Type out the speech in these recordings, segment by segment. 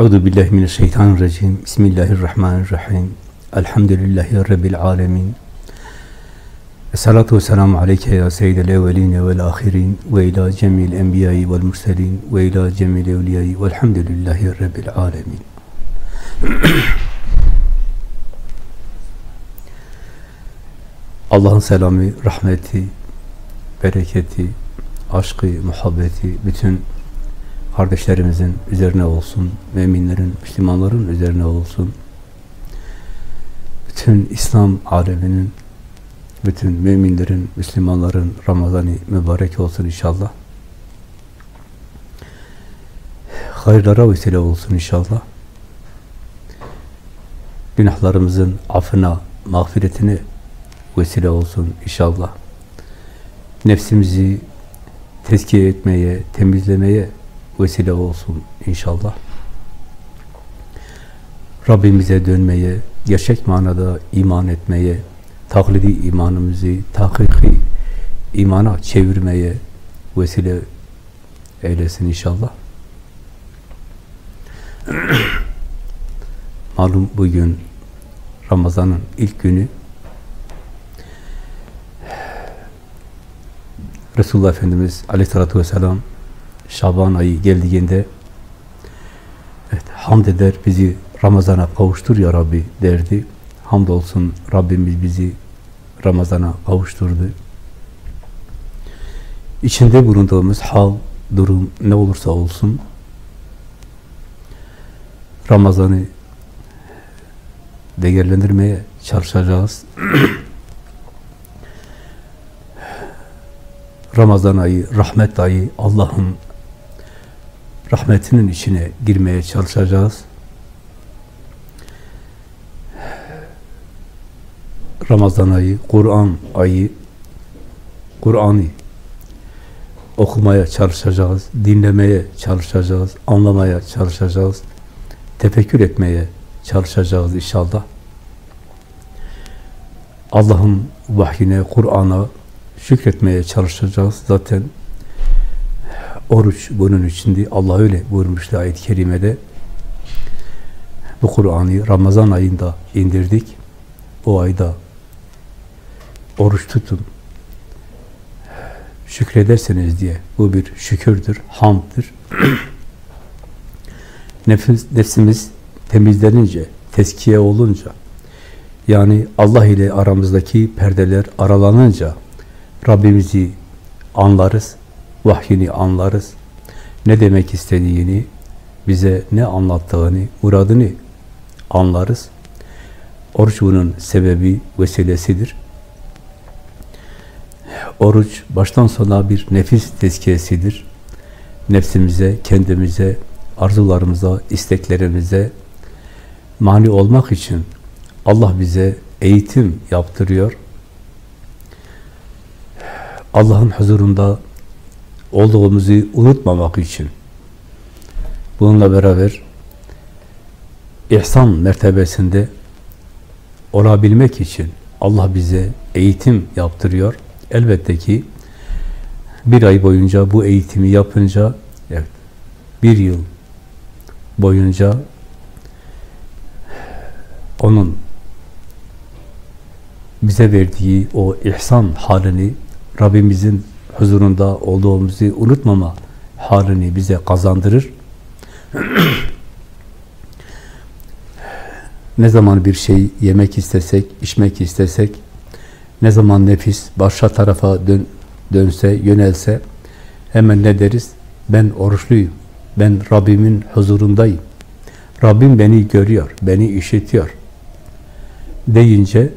Euzu billahi mineşşeytanirracim. Bismillahirrahmanirrahim. Elhamdülillahi rabbil alamin. Esselatu vesselamu aleyke ya seyyidel evveline vel ahirin ve ila cemil enbiyayı vel murselin ve ila cemil evliyayı velhamdülillahi rabbil alemin. Allah'ın selamı, rahmeti, bereketi, aşkı, muhabbeti bütün kardeşlerimizin üzerine olsun, müminlerin, Müslümanların üzerine olsun. Bütün İslam aleminin, bütün müminlerin, Müslümanların Ramazan'ı mübarek olsun inşallah. Hayırlara vesile olsun inşallah. Günahlarımızın affına, mağfiretine vesile olsun inşallah. Nefsimizi tezkiye etmeye, temizlemeye vesile olsun inşallah. Rabbimize dönmeye, gerçek manada iman etmeye, taklidi imanımızı tahkiki imana çevirmeye vesile eylesin inşallah. Malum bugün Ramazan'ın ilk günü Resulullah Efendimiz aleyhissalatü vesselam Şaban ayı geldiğinde evet, hamd eder bizi Ramazan'a kavuştur ya Rabbi derdi. Hamdolsun Rabbimiz bizi Ramazan'a kavuşturdu. İçinde bulunduğumuz hal, durum ne olursa olsun Ramazan'ı değerlendirmeye çalışacağız. Ramazan ayı, rahmet ayı, Allah'ın rahmetinin içine girmeye çalışacağız. Ramazan ayı, Kur'an ayı, Kur'an'ı okumaya çalışacağız, dinlemeye çalışacağız, anlamaya çalışacağız, tefekkür etmeye çalışacağız inşallah. Allah'ın vahyine, Kur'an'a şükretmeye çalışacağız. Zaten oruç bunun içindi. Allah öyle buyurmuştu ayet-i kerimede. Bu Kur'an'ı Ramazan ayında indirdik. O ayda oruç tutun. Şükrederseniz diye. Bu bir şükürdür, hamdır. Nefis, nefsimiz temizlenince, teskiye olunca, yani Allah ile aramızdaki perdeler aralanınca Rabbimizi anlarız, vahyini anlarız. Ne demek istediğini, bize ne anlattığını, muradını anlarız. Oruç bunun sebebi, vesilesidir. Oruç baştan sona bir nefis tezkiyesidir. Nefsimize, kendimize, arzularımıza, isteklerimize mani olmak için Allah bize eğitim yaptırıyor. Allah'ın huzurunda olduğumuzu unutmamak için bununla beraber ihsan mertebesinde olabilmek için Allah bize eğitim yaptırıyor. Elbette ki bir ay boyunca bu eğitimi yapınca evet, bir yıl boyunca onun bize verdiği o ihsan halini Rabbimizin huzurunda olduğumuzu unutmama halini bize kazandırır. ne zaman bir şey yemek istesek, içmek istesek, ne zaman nefis başka tarafa dön, dönse, yönelse hemen ne deriz? Ben oruçluyum. Ben Rabbimin huzurundayım. Rabbim beni görüyor, beni işitiyor. Deyince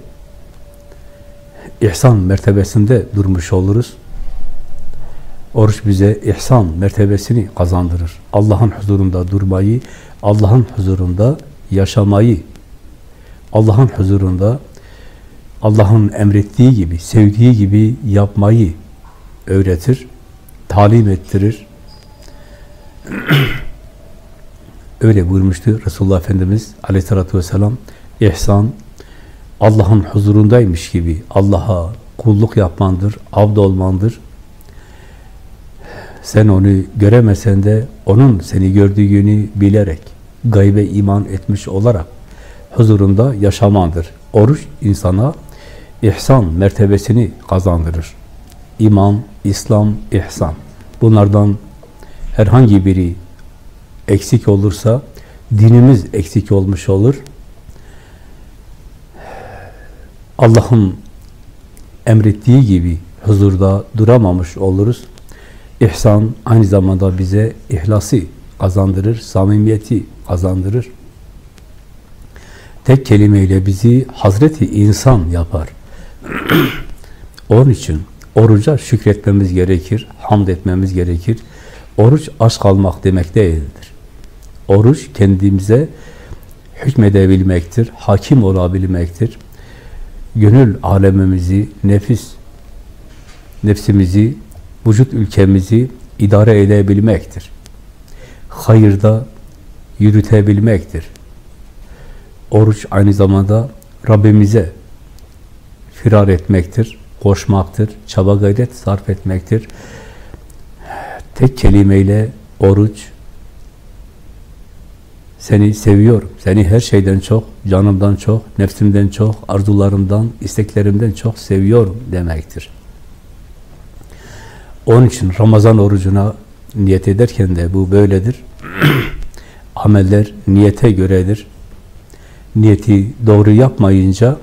ihsan mertebesinde durmuş oluruz. Oruç bize ihsan mertebesini kazandırır. Allah'ın huzurunda durmayı, Allah'ın huzurunda yaşamayı, Allah'ın huzurunda Allah'ın emrettiği gibi, sevdiği gibi yapmayı öğretir, talim ettirir. Öyle buyurmuştu Resulullah Efendimiz aleyhissalatü vesselam. İhsan, Allah'ın huzurundaymış gibi Allah'a kulluk yapmandır, abd olmandır. Sen onu göremesen de onun seni gördüğünü bilerek gaybe iman etmiş olarak huzurunda yaşamandır. Oruç insana ihsan mertebesini kazandırır. İman, İslam, ihsan. Bunlardan herhangi biri eksik olursa dinimiz eksik olmuş olur. Allah'ın emrettiği gibi huzurda duramamış oluruz. İhsan aynı zamanda bize ihlası kazandırır, samimiyeti kazandırır. Tek kelimeyle bizi Hazreti insan yapar. Onun için oruca şükretmemiz gerekir, hamd etmemiz gerekir. Oruç aç kalmak demek değildir. Oruç kendimize hükmedebilmektir, hakim olabilmektir. Gönül alemimizi, nefis, nefsimizi, vücut ülkemizi idare edebilmektir. Hayırda yürütebilmektir. Oruç aynı zamanda Rabbimize firar etmektir, koşmaktır, çaba gayret sarf etmektir. Tek kelimeyle oruç, seni seviyorum, seni her şeyden çok, canımdan çok, nefsimden çok, arzularımdan, isteklerimden çok seviyorum demektir. Onun için Ramazan orucuna niyet ederken de bu böyledir. Ameller niyete göredir. Niyeti doğru yapmayınca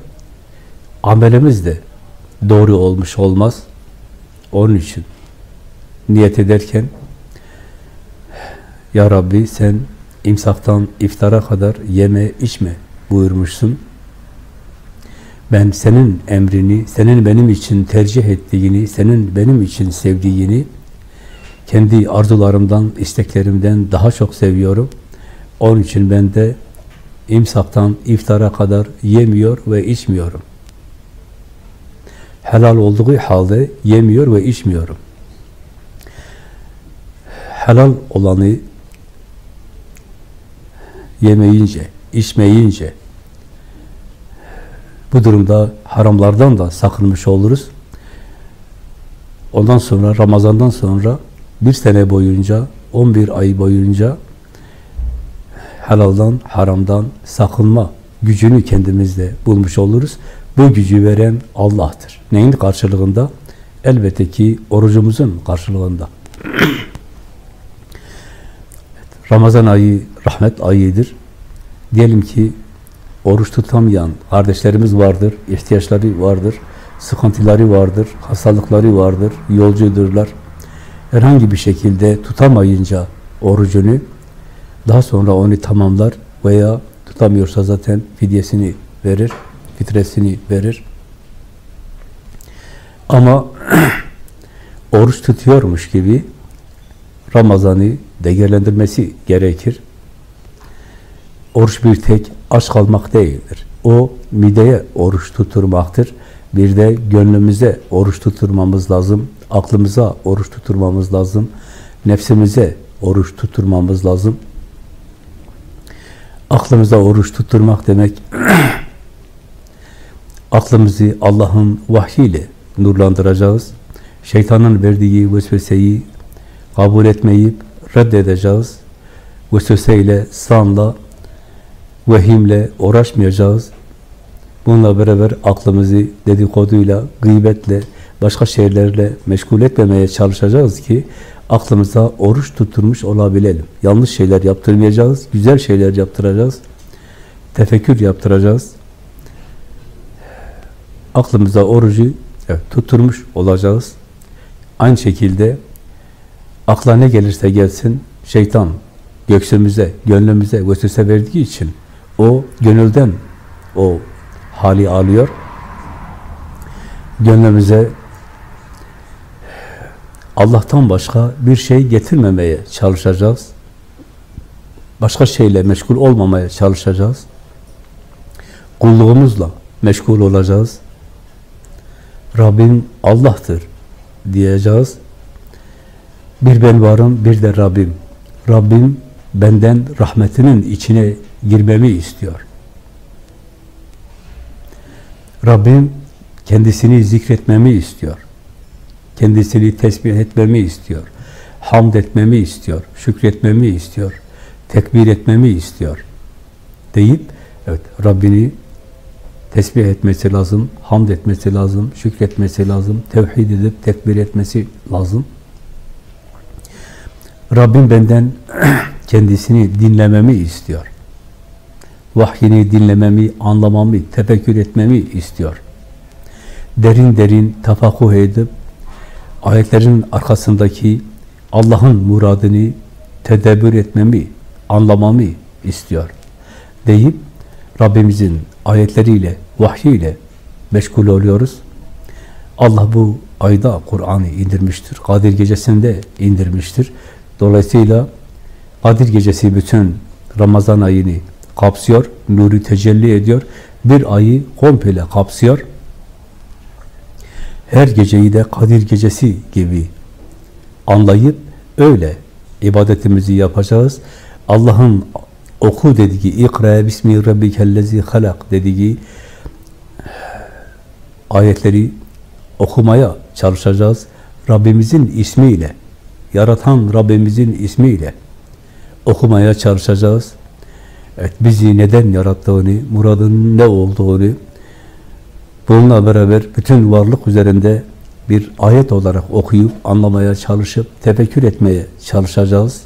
amelimiz de doğru olmuş olmaz. Onun için niyet ederken Ya Rabbi sen imsaktan iftara kadar yeme içme buyurmuşsun. Ben senin emrini, senin benim için tercih ettiğini, senin benim için sevdiğini kendi arzularımdan, isteklerimden daha çok seviyorum. Onun için ben de imsaktan iftara kadar yemiyor ve içmiyorum. Helal olduğu halde yemiyor ve içmiyorum. Helal olanı yemeyince, içmeyince bu durumda haramlardan da sakınmış oluruz. Ondan sonra, Ramazan'dan sonra bir sene boyunca, 11 ay boyunca helaldan, haramdan sakınma gücünü kendimizde bulmuş oluruz. Bu gücü veren Allah'tır. Neyin karşılığında? Elbette ki orucumuzun karşılığında. Ramazan ayı rahmet ayıdır. Diyelim ki oruç tutamayan kardeşlerimiz vardır, ihtiyaçları vardır, sıkıntıları vardır, hastalıkları vardır, yolcudurlar. Herhangi bir şekilde tutamayınca orucunu daha sonra onu tamamlar veya tutamıyorsa zaten fidyesini verir, fitresini verir. Ama oruç tutuyormuş gibi Ramazan'ı değerlendirmesi gerekir. Oruç bir tek aç kalmak değildir. O mideye oruç tuturmaktır. Bir de gönlümüze oruç tuturmamız lazım. Aklımıza oruç tuturmamız lazım. Nefsimize oruç tuturmamız lazım. Aklımıza oruç tutturmak demek aklımızı Allah'ın vahyiyle nurlandıracağız. Şeytanın verdiği vesveseyi kabul etmeyip reddedeceğiz. Vesveseyle, sanla, vehimle uğraşmayacağız. Bununla beraber aklımızı dedikoduyla, gıybetle, başka şeylerle meşgul etmemeye çalışacağız ki aklımıza oruç tutturmuş olabilelim. Yanlış şeyler yaptırmayacağız, güzel şeyler yaptıracağız. Tefekkür yaptıracağız. Aklımıza orucu evet, tutturmuş olacağız. Aynı şekilde akla ne gelirse gelsin şeytan göksümüze, gönlümüze vesvese verdiği için o gönülden o hali alıyor. Gönlümüze Allah'tan başka bir şey getirmemeye çalışacağız. Başka şeyle meşgul olmamaya çalışacağız. Kulluğumuzla meşgul olacağız. Rabbim Allah'tır diyeceğiz. Bir ben varım, bir de Rabbim. Rabbim benden rahmetinin içine girmemi istiyor. Rabbim kendisini zikretmemi istiyor. Kendisini tesbih etmemi istiyor. Hamd etmemi istiyor. Şükretmemi istiyor. tekbir etmemi istiyor. Deyip, evet Rabbini tesbih etmesi lazım, hamd etmesi lazım, şükretmesi lazım, tevhid edip tekbir etmesi lazım. Rabbim benden kendisini dinlememi istiyor. Vahyini dinlememi, anlamamı, tefekkür etmemi istiyor. Derin derin tefakkuh edip ayetlerin arkasındaki Allah'ın muradını tedebbür etmemi, anlamamı istiyor. Deyip Rabbimizin ayetleriyle, vahyiyle meşgul oluyoruz. Allah bu ayda Kur'an'ı indirmiştir. Kadir gecesinde indirmiştir. Dolayısıyla Kadir gecesi bütün Ramazan ayını kapsıyor, nuru tecelli ediyor. Bir ayı komple kapsıyor. Her geceyi de Kadir gecesi gibi anlayıp öyle ibadetimizi yapacağız. Allah'ın oku dediği, ikra bismi rabbikellezi halak dediği ayetleri okumaya çalışacağız. Rabbimizin ismiyle, yaratan Rabbimizin ismiyle okumaya çalışacağız. Evet, bizi neden yarattığını, muradın ne olduğunu, bununla beraber bütün varlık üzerinde bir ayet olarak okuyup, anlamaya çalışıp, tefekkür etmeye çalışacağız.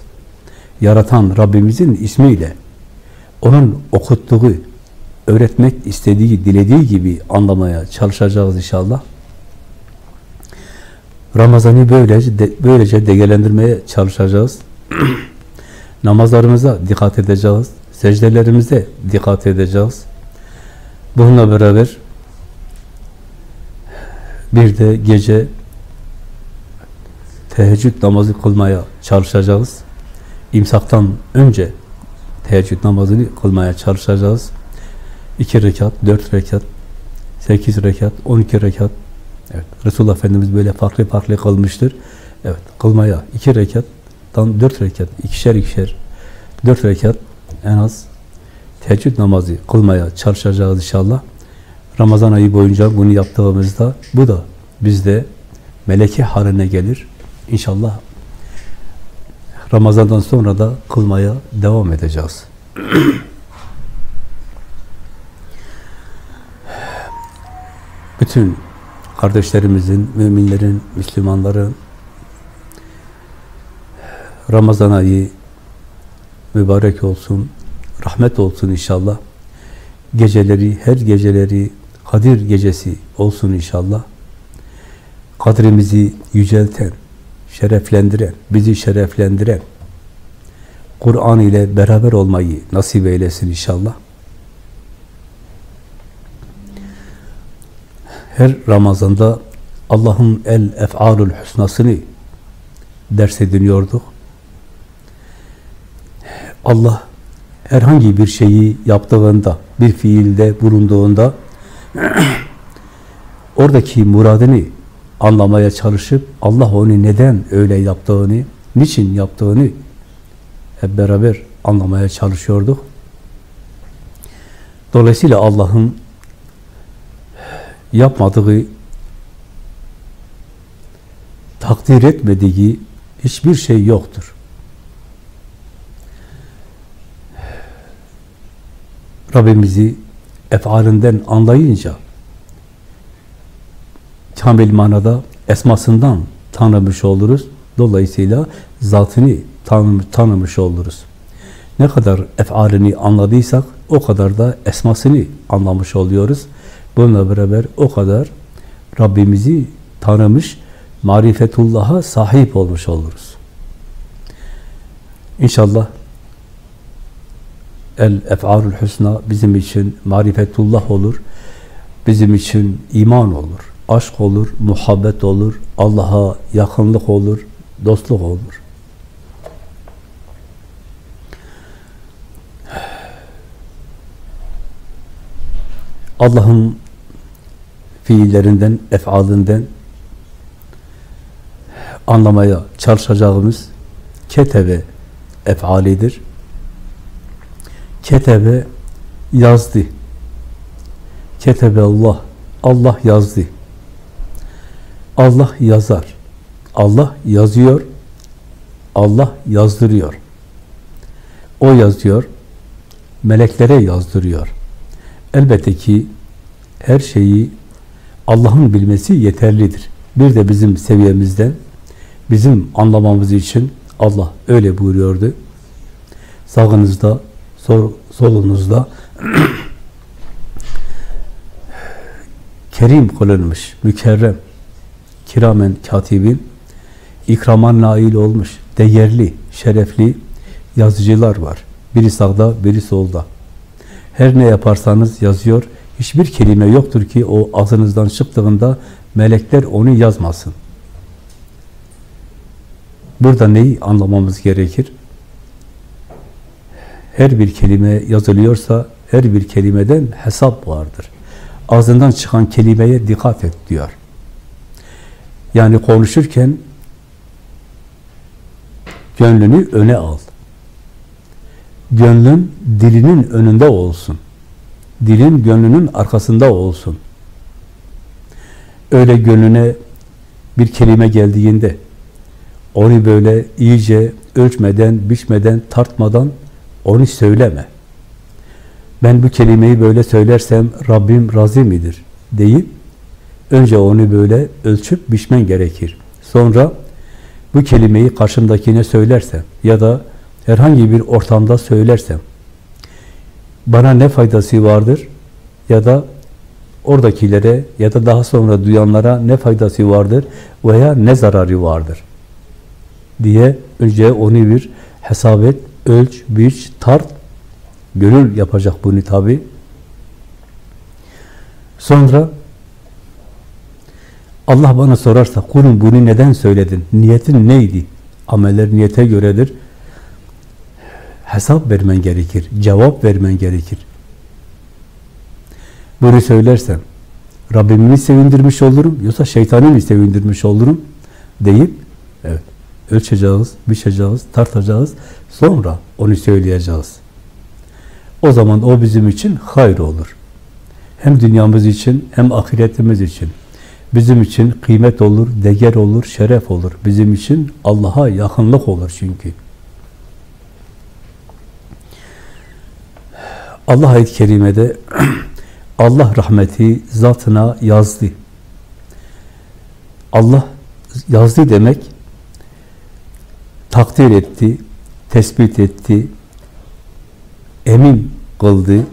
Yaratan Rabbimizin ismiyle, onun okuttuğu, öğretmek istediği, dilediği gibi anlamaya çalışacağız inşallah. Ramazan'ı böylece, de, böylece değerlendirmeye çalışacağız. Namazlarımıza dikkat edeceğiz. Secdelerimize dikkat edeceğiz. Bununla beraber bir de gece teheccüd namazı kılmaya çalışacağız. İmsaktan önce teheccüd namazını kılmaya çalışacağız. İki rekat, dört rekat, sekiz rekat, on iki rekat. Evet, Resulullah Efendimiz böyle farklı farklı kılmıştır. Evet, kılmaya iki rekattan dört rekat, ikişer ikişer, dört rekat en az teheccüd namazı kılmaya çalışacağız inşallah. Ramazan ayı boyunca bunu yaptığımızda bu da bizde meleke haline gelir. İnşallah Ramazan'dan sonra da kılmaya devam edeceğiz. Bütün kardeşlerimizin, müminlerin, Müslümanların Ramazan ayı mübarek olsun, rahmet olsun inşallah. Geceleri, her geceleri Kadir gecesi olsun inşallah. Kadrimizi yücelten, şereflendiren, bizi şereflendiren, Kur'an ile beraber olmayı nasip eylesin inşallah. Her Ramazan'da Allah'ın el ef'alul husnasını ders ediniyorduk. Allah herhangi bir şeyi yaptığında, bir fiilde bulunduğunda oradaki muradını anlamaya çalışıp Allah onu neden öyle yaptığını, niçin yaptığını hep beraber anlamaya çalışıyorduk. Dolayısıyla Allah'ın yapmadığı, takdir etmediği hiçbir şey yoktur. Rabbimizi efalinden anlayınca kamil manada esmasından tanımış oluruz. Dolayısıyla zatını tanımış, tanımış oluruz. Ne kadar efalini anladıysak o kadar da esmasını anlamış oluyoruz. Bununla beraber o kadar Rabbimizi tanımış, marifetullah'a sahip olmuş oluruz. İnşallah el ef'alul husna bizim için marifetullah olur. Bizim için iman olur, aşk olur, muhabbet olur, Allah'a yakınlık olur, dostluk olur. Allah'ın fiillerinden, efalinden anlamaya çalışacağımız ketebe efalidir. Ketebe yazdı. Ketebe Allah. Allah yazdı. Allah yazar. Allah yazıyor. Allah yazdırıyor. O yazıyor, meleklere yazdırıyor. Elbette ki her şeyi Allah'ın bilmesi yeterlidir. Bir de bizim seviyemizden, bizim anlamamız için Allah öyle buyuruyordu. Sağınızda, sol, solunuzda kerim kılınmış, mükerrem, kiramen katibin, ikrama nail olmuş, değerli, şerefli yazıcılar var. Biri sağda, biri solda. Her ne yaparsanız yazıyor. Hiçbir kelime yoktur ki o ağzınızdan çıktığında melekler onu yazmasın. Burada neyi anlamamız gerekir? Her bir kelime yazılıyorsa her bir kelimeden hesap vardır. Ağzından çıkan kelimeye dikkat et diyor. Yani konuşurken gönlünü öne al. Gönlün dilinin önünde olsun. Dilin gönlünün arkasında olsun. Öyle gönlüne bir kelime geldiğinde onu böyle iyice ölçmeden, biçmeden, tartmadan onu söyleme. Ben bu kelimeyi böyle söylersem Rabbim razı midir deyip önce onu böyle ölçüp biçmen gerekir. Sonra bu kelimeyi karşımdakine söylersem ya da herhangi bir ortamda söylersem bana ne faydası vardır ya da oradakilere ya da daha sonra duyanlara ne faydası vardır veya ne zararı vardır diye önce onu bir hesap et, ölç, biç, tart. Gönül yapacak bunu tabi. Sonra Allah bana sorarsa kulum bunu neden söyledin? Niyetin neydi? Ameller niyete göredir. Hesap vermen gerekir. Cevap vermen gerekir. Bunu söylersem Rabbimi mi sevindirmiş olurum yoksa şeytanı mı sevindirmiş olurum deyip evet ölçeceğiz, biçeceğiz, tartacağız. Sonra onu söyleyeceğiz. O zaman o bizim için hayır olur. Hem dünyamız için hem ahiretimiz için. Bizim için kıymet olur, değer olur, şeref olur. Bizim için Allah'a yakınlık olur çünkü. Allah ayet-i kerimede Allah rahmeti zatına yazdı. Allah yazdı demek takdir etti, tespit etti, emin kıldı,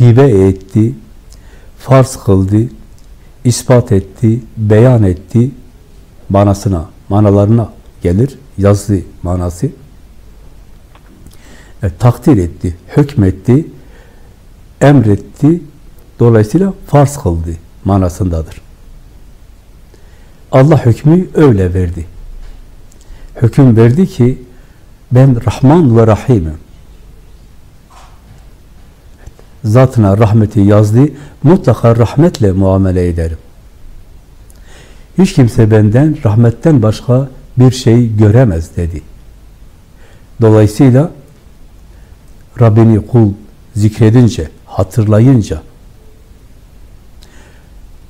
hibe etti, farz kıldı, ispat etti, beyan etti, manasına, manalarına gelir, yazdı manası. E, takdir etti, hükmetti, emretti, dolayısıyla farz kıldı manasındadır. Allah hükmü öyle verdi. Hüküm verdi ki ben Rahman ve Rahim'im. Zatına rahmeti yazdı, mutlaka rahmetle muamele ederim. Hiç kimse benden rahmetten başka bir şey göremez dedi. Dolayısıyla Rabbini kul zikredince, hatırlayınca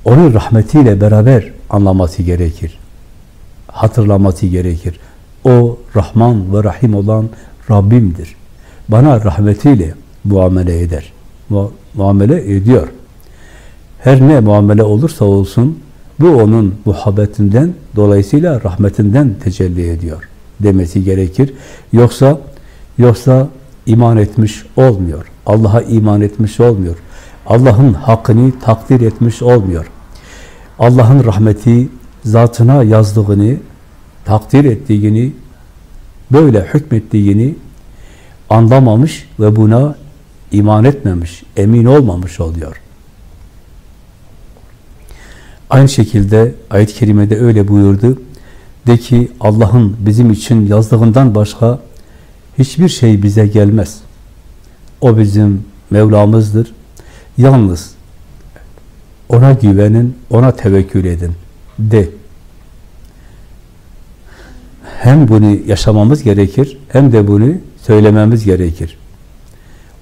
onun rahmetiyle beraber anlaması gerekir. Hatırlaması gerekir. O Rahman ve Rahim olan Rabbimdir. Bana rahmetiyle muamele eder. Mu muamele ediyor. Her ne muamele olursa olsun bu onun muhabbetinden dolayısıyla rahmetinden tecelli ediyor demesi gerekir. Yoksa yoksa iman etmiş olmuyor. Allah'a iman etmiş olmuyor. Allah'ın hakkını takdir etmiş olmuyor. Allah'ın rahmeti zatına yazdığını, takdir ettiğini, böyle hükmettiğini anlamamış ve buna iman etmemiş, emin olmamış oluyor. Aynı şekilde ayet-i kerimede öyle buyurdu. De ki Allah'ın bizim için yazdığından başka hiçbir şey bize gelmez. O bizim Mevlamızdır. Yalnız ona güvenin, ona tevekkül edin de. Hem bunu yaşamamız gerekir, hem de bunu söylememiz gerekir.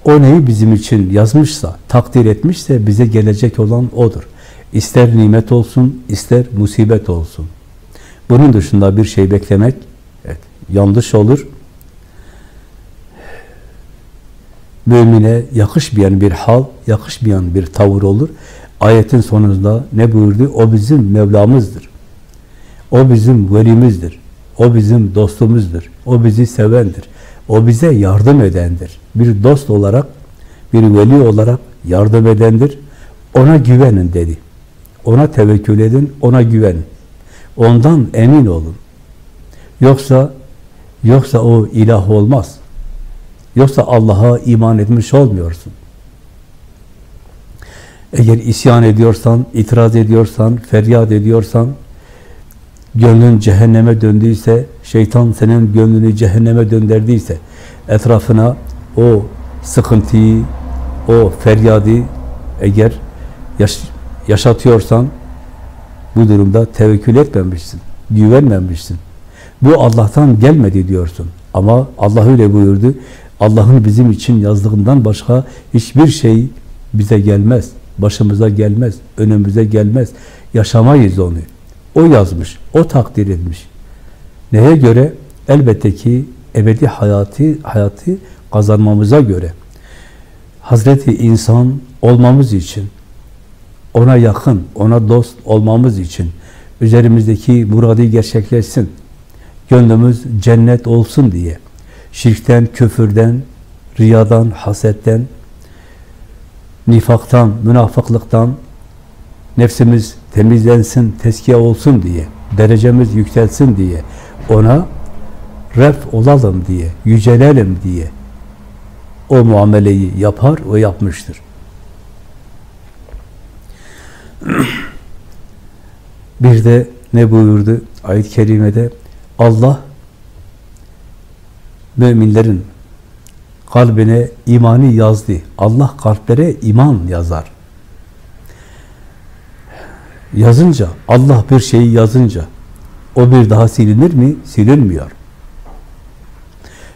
O neyi bizim için yazmışsa, takdir etmişse bize gelecek olan odur. İster nimet olsun, ister musibet olsun. Bunun dışında bir şey beklemek evet, yanlış olur. Mümine yakışmayan bir hal, yakışmayan bir tavır olur. Ayetin sonunda ne buyurdu? O bizim Mevlamızdır. O bizim velimizdir. O bizim dostumuzdur. O bizi sevendir. O bize yardım edendir. Bir dost olarak, bir veli olarak yardım edendir. Ona güvenin dedi. Ona tevekkül edin, ona güvenin. Ondan emin olun. Yoksa yoksa o ilah olmaz. Yoksa Allah'a iman etmiş olmuyorsun. Eğer isyan ediyorsan, itiraz ediyorsan, feryat ediyorsan, gönlün cehenneme döndüyse, şeytan senin gönlünü cehenneme döndürdüyse, etrafına o sıkıntıyı, o feryadı eğer yaş yaşatıyorsan, bu durumda tevekkül etmemişsin, güvenmemişsin. Bu Allah'tan gelmedi diyorsun. Ama Allah öyle buyurdu. Allah'ın bizim için yazdığından başka hiçbir şey bize gelmez. Başımıza gelmez, önümüze gelmez. Yaşamayız onu. O yazmış, o takdir etmiş. Neye göre? Elbette ki ebedi hayatı, hayatı kazanmamıza göre. Hazreti insan olmamız için, ona yakın, ona dost olmamız için, üzerimizdeki muradı gerçekleşsin, gönlümüz cennet olsun diye, şirkten, küfürden, riyadan, hasetten, nifaktan, münafıklıktan nefsimiz temizlensin, teskiye olsun diye, derecemiz yükselsin diye, ona ref olalım diye, yücelelim diye o muameleyi yapar, o yapmıştır. Bir de ne buyurdu ayet-i kerimede? Allah müminlerin kalbine imanı yazdı. Allah kalplere iman yazar. Yazınca, Allah bir şeyi yazınca o bir daha silinir mi? Silinmiyor.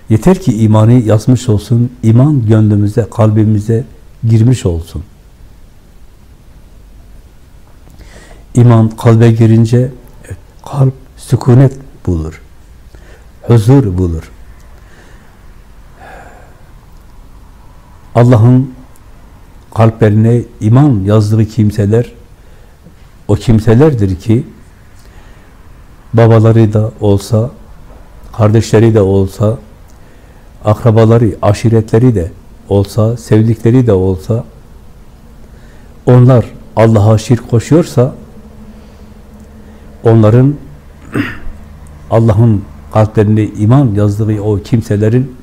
Yeter ki imanı yazmış olsun, iman gönlümüze, kalbimize girmiş olsun. İman kalbe girince kalp sükunet bulur. Huzur bulur. Allah'ın kalplerine iman yazdığı kimseler o kimselerdir ki babaları da olsa, kardeşleri de olsa, akrabaları, aşiretleri de olsa, sevdikleri de olsa onlar Allah'a şirk koşuyorsa onların Allah'ın kalplerine iman yazdığı o kimselerin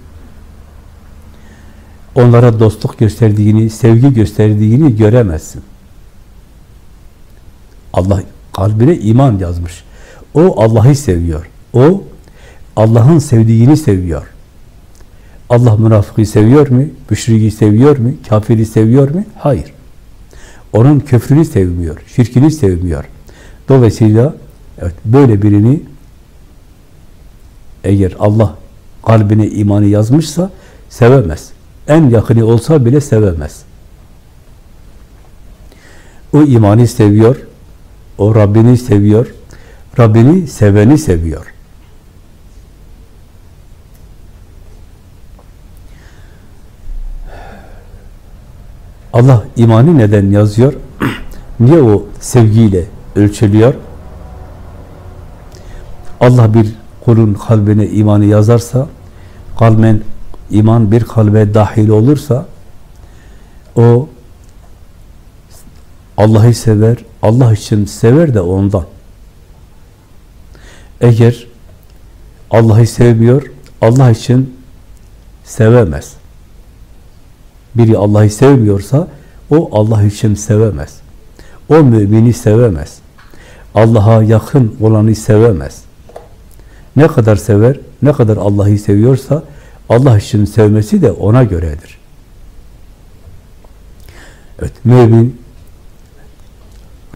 onlara dostluk gösterdiğini, sevgi gösterdiğini göremezsin. Allah kalbine iman yazmış. O Allah'ı seviyor. O Allah'ın sevdiğini seviyor. Allah münafıkı seviyor mu? Müşriki seviyor mu? Kafiri seviyor mu? Hayır. Onun köfrünü sevmiyor, şirkini sevmiyor. Dolayısıyla evet, böyle birini eğer Allah kalbine imanı yazmışsa sevemez. En yakını olsa bile sevemez. O imanı seviyor, o Rabbini seviyor, Rabbini seveni seviyor. Allah imanı neden yazıyor? Niye o sevgiyle ölçülüyor? Allah bir kulun kalbine imanı yazarsa, kalben iman bir kalbe dahil olursa, o Allah'ı sever, Allah için sever de ondan. Eğer Allah'ı sevmiyor, Allah için sevemez. Biri Allah'ı sevmiyorsa, o Allah için sevemez. O mümini sevemez. Allah'a yakın olanı sevemez. Ne kadar sever, ne kadar Allah'ı seviyorsa, Allah için sevmesi de ona göredir. Evet, mümin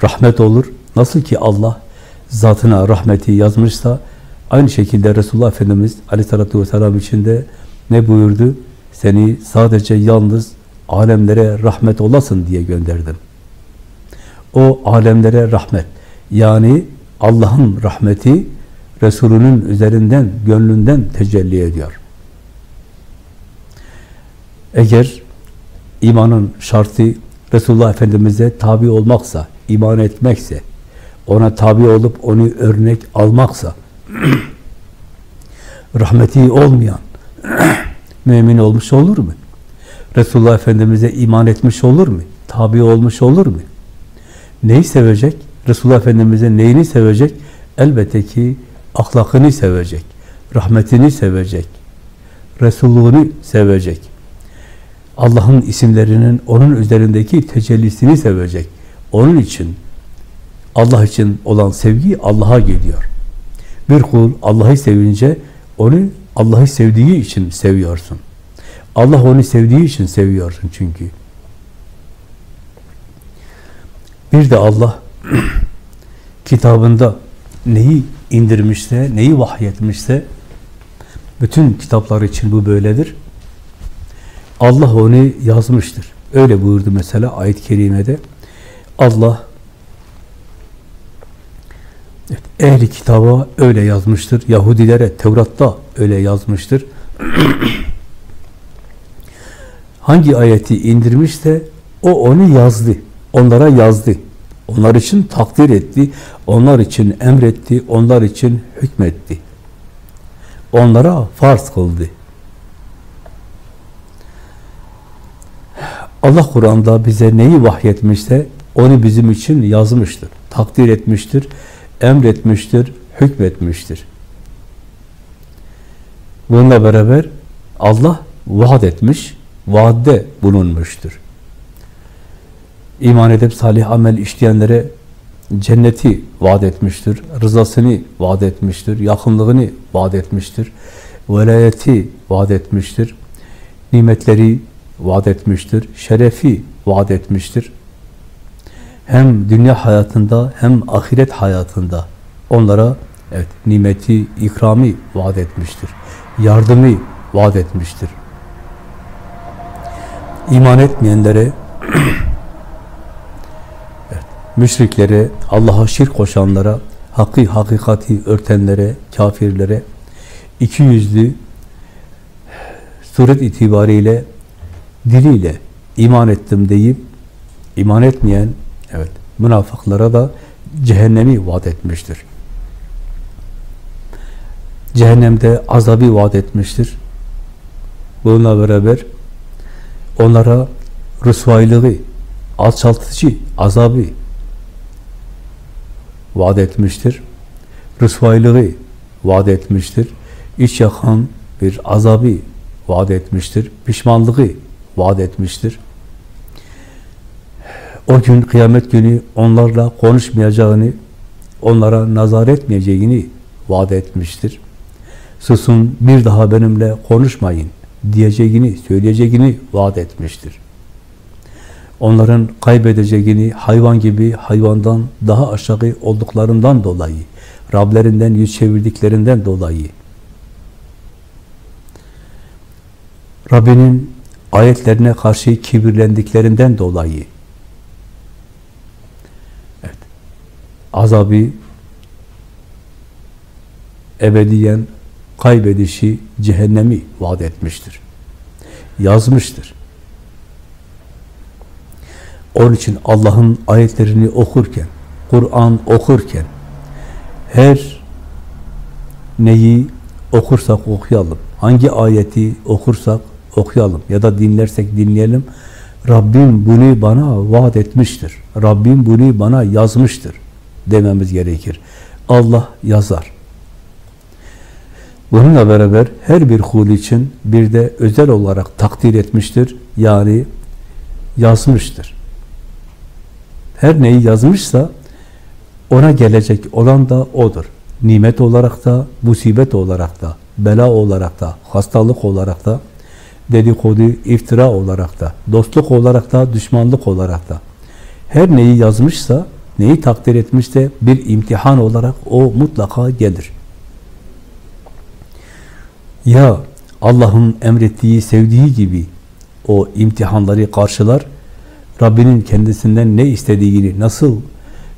rahmet olur. Nasıl ki Allah zatına rahmeti yazmışsa, aynı şekilde Resulullah Efendimiz aleyhissalatü vesselam için de ne buyurdu? Seni sadece yalnız alemlere rahmet olasın diye gönderdim. O alemlere rahmet. Yani Allah'ın rahmeti Resulünün üzerinden, gönlünden tecelli ediyor. Eğer imanın şartı Resulullah Efendimiz'e tabi olmaksa, iman etmekse, ona tabi olup onu örnek almaksa, rahmeti olmayan mümin olmuş olur mu? Resulullah Efendimiz'e iman etmiş olur mu? Tabi olmuş olur mu? Neyi sevecek? Resulullah Efendimiz'e neyini sevecek? Elbette ki ahlakını sevecek, rahmetini sevecek, Resulluğunu sevecek. Allah'ın isimlerinin onun üzerindeki tecellisini sevecek. Onun için Allah için olan sevgi Allah'a gidiyor. Bir kul Allah'ı sevince onu Allah'ı sevdiği için seviyorsun. Allah onu sevdiği için seviyorsun çünkü. Bir de Allah kitabında neyi indirmişse, neyi vahyetmişse bütün kitaplar için bu böyledir. Allah onu yazmıştır. Öyle buyurdu mesela ayet-i kerimede. Allah ehli kitaba öyle yazmıştır. Yahudilere Tevrat'ta öyle yazmıştır. Hangi ayeti indirmişse o onu yazdı. Onlara yazdı. Onlar için takdir etti. Onlar için emretti. Onlar için hükmetti. Onlara farz kıldı. Allah Kur'an'da bize neyi vahyetmişse onu bizim için yazmıştır. Takdir etmiştir, emretmiştir, hükmetmiştir. Bununla beraber Allah vaat etmiş, vaadde bulunmuştur. İman edip salih amel işleyenlere cenneti vaat etmiştir, rızasını vaat etmiştir, yakınlığını vaat etmiştir, velayeti vaat etmiştir, nimetleri vaat etmiştir, şerefi vaat etmiştir. Hem dünya hayatında hem ahiret hayatında onlara evet nimeti, ikrami vaat etmiştir. Yardımı vaat etmiştir. İman etmeyenlere evet, müşriklere, Allah'a şirk koşanlara, hakkı hakikati örtenlere, kafirlere iki yüzlü suret itibariyle diliyle iman ettim deyip iman etmeyen evet münafıklara da cehennemi vaat etmiştir. Cehennemde azabı vaat etmiştir. Bununla beraber onlara rüsvaylığı, alçaltıcı azabı vaat etmiştir. Rüsvaylığı vaat etmiştir. İç yakan bir azabı vaat etmiştir. Pişmanlığı vaat etmiştir. O gün kıyamet günü onlarla konuşmayacağını, onlara nazar etmeyeceğini vaat etmiştir. Susun bir daha benimle konuşmayın diyeceğini, söyleyeceğini vaat etmiştir. Onların kaybedeceğini hayvan gibi hayvandan daha aşağı olduklarından dolayı, Rablerinden yüz çevirdiklerinden dolayı, Rabbinin ayetlerine karşı kibirlendiklerinden dolayı azabı ebediyen kaybedişi cehennemi vaat etmiştir. Yazmıştır. Onun için Allah'ın ayetlerini okurken, Kur'an okurken her neyi okursak okuyalım, hangi ayeti okursak okuyalım ya da dinlersek dinleyelim. Rabbim bunu bana vaat etmiştir. Rabbim bunu bana yazmıştır dememiz gerekir. Allah yazar. Bununla beraber her bir kul için bir de özel olarak takdir etmiştir. Yani yazmıştır. Her neyi yazmışsa ona gelecek olan da odur. Nimet olarak da, musibet olarak da, bela olarak da, hastalık olarak da, dedikodu, iftira olarak da, dostluk olarak da, düşmanlık olarak da. Her neyi yazmışsa, neyi takdir etmişse bir imtihan olarak o mutlaka gelir. Ya Allah'ın emrettiği, sevdiği gibi o imtihanları karşılar, Rabbinin kendisinden ne istediğini, nasıl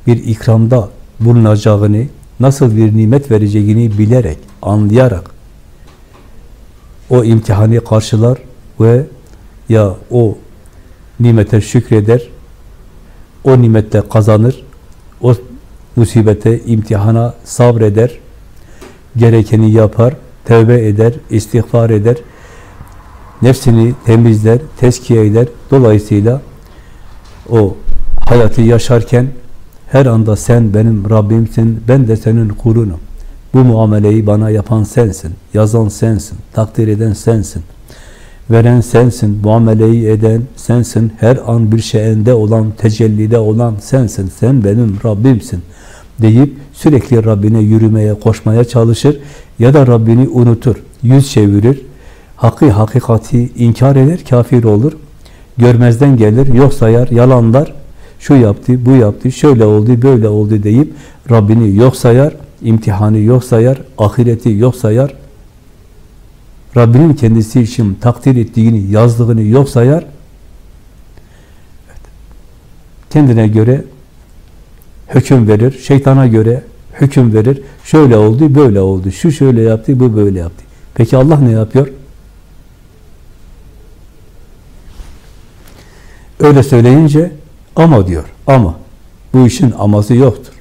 bir ikramda bulunacağını, nasıl bir nimet vereceğini bilerek, anlayarak o imtihanı karşılar ve ya o nimete şükreder, o nimette kazanır, o musibete, imtihana sabreder, gerekeni yapar, tövbe eder, istiğfar eder, nefsini temizler, teskiye eder. Dolayısıyla o hayatı yaşarken her anda sen benim Rabbimsin, ben de senin kulunum. Bu muameleyi bana yapan sensin, yazan sensin, takdir eden sensin. Veren sensin, muameleyi eden sensin, her an bir şeyinde olan, tecellide olan sensin, sen benim Rabbimsin deyip sürekli Rabbine yürümeye, koşmaya çalışır ya da Rabbini unutur, yüz çevirir, hakkı hakikati inkar eder, kafir olur, görmezden gelir, yok sayar, yalanlar, şu yaptı, bu yaptı, şöyle oldu, böyle oldu deyip Rabbini yok sayar, imtihanı yok sayar, ahireti yok sayar, Rabbinin kendisi için takdir ettiğini, yazdığını yok sayar, kendine göre hüküm verir, şeytana göre hüküm verir, şöyle oldu, böyle oldu, şu şöyle yaptı, bu böyle yaptı. Peki Allah ne yapıyor? Öyle söyleyince ama diyor, ama. Bu işin aması yoktur.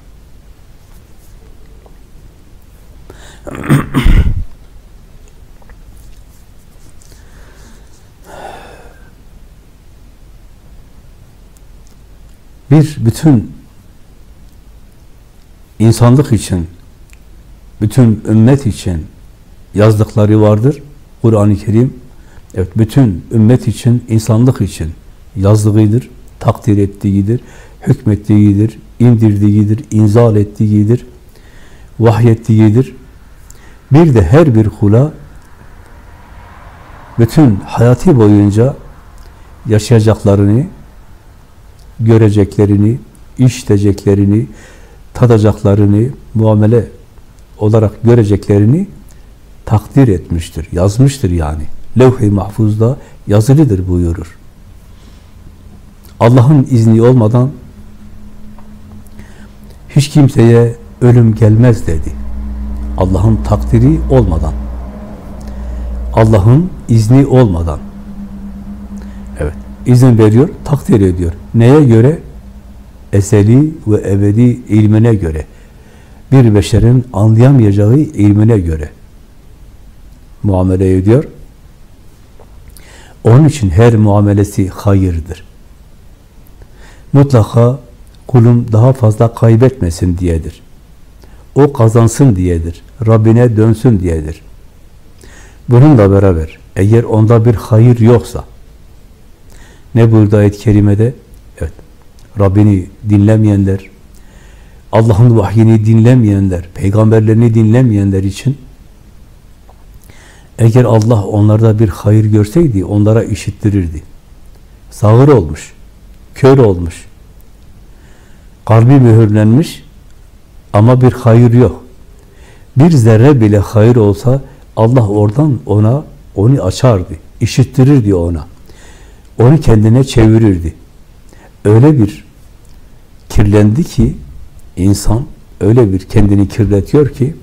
Bir bütün insanlık için, bütün ümmet için yazdıkları vardır. Kur'an-ı Kerim, evet bütün ümmet için, insanlık için yazdığıdır, takdir ettiğidir, hükmettiğidir, indirdiğidir, inzal ettiğidir, vahyettiğidir. Bir de her bir kula bütün hayatı boyunca yaşayacaklarını, göreceklerini, işiteceklerini, tadacaklarını, muamele olarak göreceklerini takdir etmiştir, yazmıştır yani. Levh-i mahfuzda yazılıdır buyurur. Allah'ın izni olmadan hiç kimseye ölüm gelmez dedi. Allah'ın takdiri olmadan. Allah'ın izni olmadan. Evet, izin veriyor, takdir ediyor. Neye göre? Eseli ve ebedi ilmine göre. Bir beşerin anlayamayacağı ilmine göre muamele ediyor. Onun için her muamelesi hayırdır. Mutlaka kulum daha fazla kaybetmesin diyedir. O kazansın diyedir. Rabbine dönsün diyedir. Bununla beraber eğer onda bir hayır yoksa ne burada ayet-i kerimede? Evet. Rabbini dinlemeyenler, Allah'ın vahyini dinlemeyenler, peygamberlerini dinlemeyenler için eğer Allah onlarda bir hayır görseydi onlara işittirirdi. Sağır olmuş, kör olmuş, kalbi mühürlenmiş ama bir hayır yok. Bir zerre bile hayır olsa Allah oradan ona onu açardı, işittirirdi ona. Onu kendine çevirirdi. Öyle bir kirlendi ki insan öyle bir kendini kirletiyor ki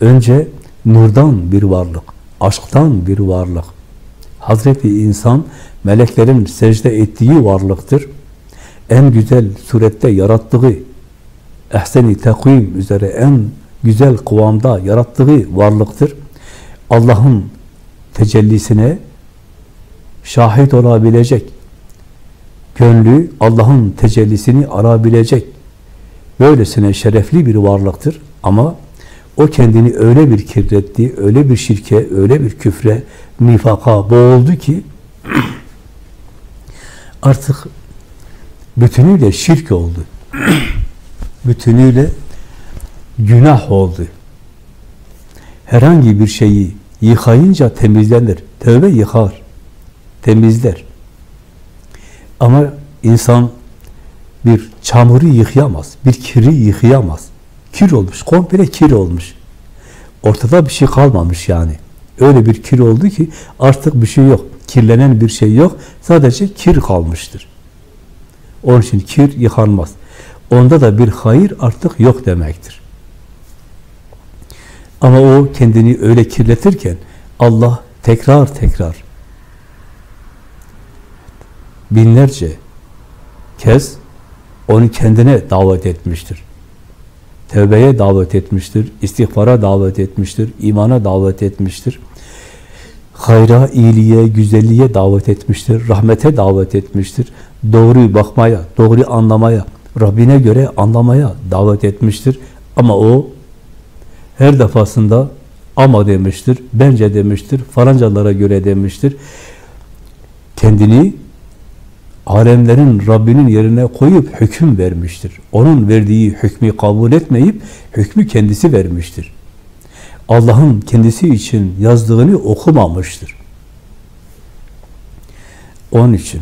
önce nurdan bir varlık, aşktan bir varlık. Hazreti insan meleklerin secde ettiği varlıktır. En güzel surette yarattığı, ehseni takvim üzere en güzel kıvamda yarattığı varlıktır. Allah'ın tecellisine şahit olabilecek, gönlü Allah'ın tecellisini arabilecek, böylesine şerefli bir varlıktır. Ama o kendini öyle bir kirletti, öyle bir şirke, öyle bir küfre, nifaka boğuldu ki artık bütünüyle şirk oldu. bütünüyle günah oldu. Herhangi bir şeyi yıkayınca temizlenir. Tövbe yıkar, temizler. Ama insan bir çamuru yıkayamaz, bir kiri yıkayamaz. Kir olmuş, komple kir olmuş. Ortada bir şey kalmamış yani. Öyle bir kir oldu ki artık bir şey yok. Kirlenen bir şey yok. Sadece kir kalmıştır. Onun için kir yıkanmaz. Onda da bir hayır artık yok demektir. Ama o kendini öyle kirletirken Allah tekrar tekrar binlerce kez onu kendine davet etmiştir. Tevbeye davet etmiştir, istiğfara davet etmiştir, imana davet etmiştir. Hayra, iyiliğe, güzelliğe davet etmiştir, rahmete davet etmiştir. Doğruyu bakmaya, doğruyu anlamaya, Rabbine göre anlamaya davet etmiştir. Ama o her defasında ama demiştir, bence demiştir, falancalara göre demiştir. Kendini alemlerin Rabbinin yerine koyup hüküm vermiştir. Onun verdiği hükmü kabul etmeyip hükmü kendisi vermiştir. Allah'ın kendisi için yazdığını okumamıştır. Onun için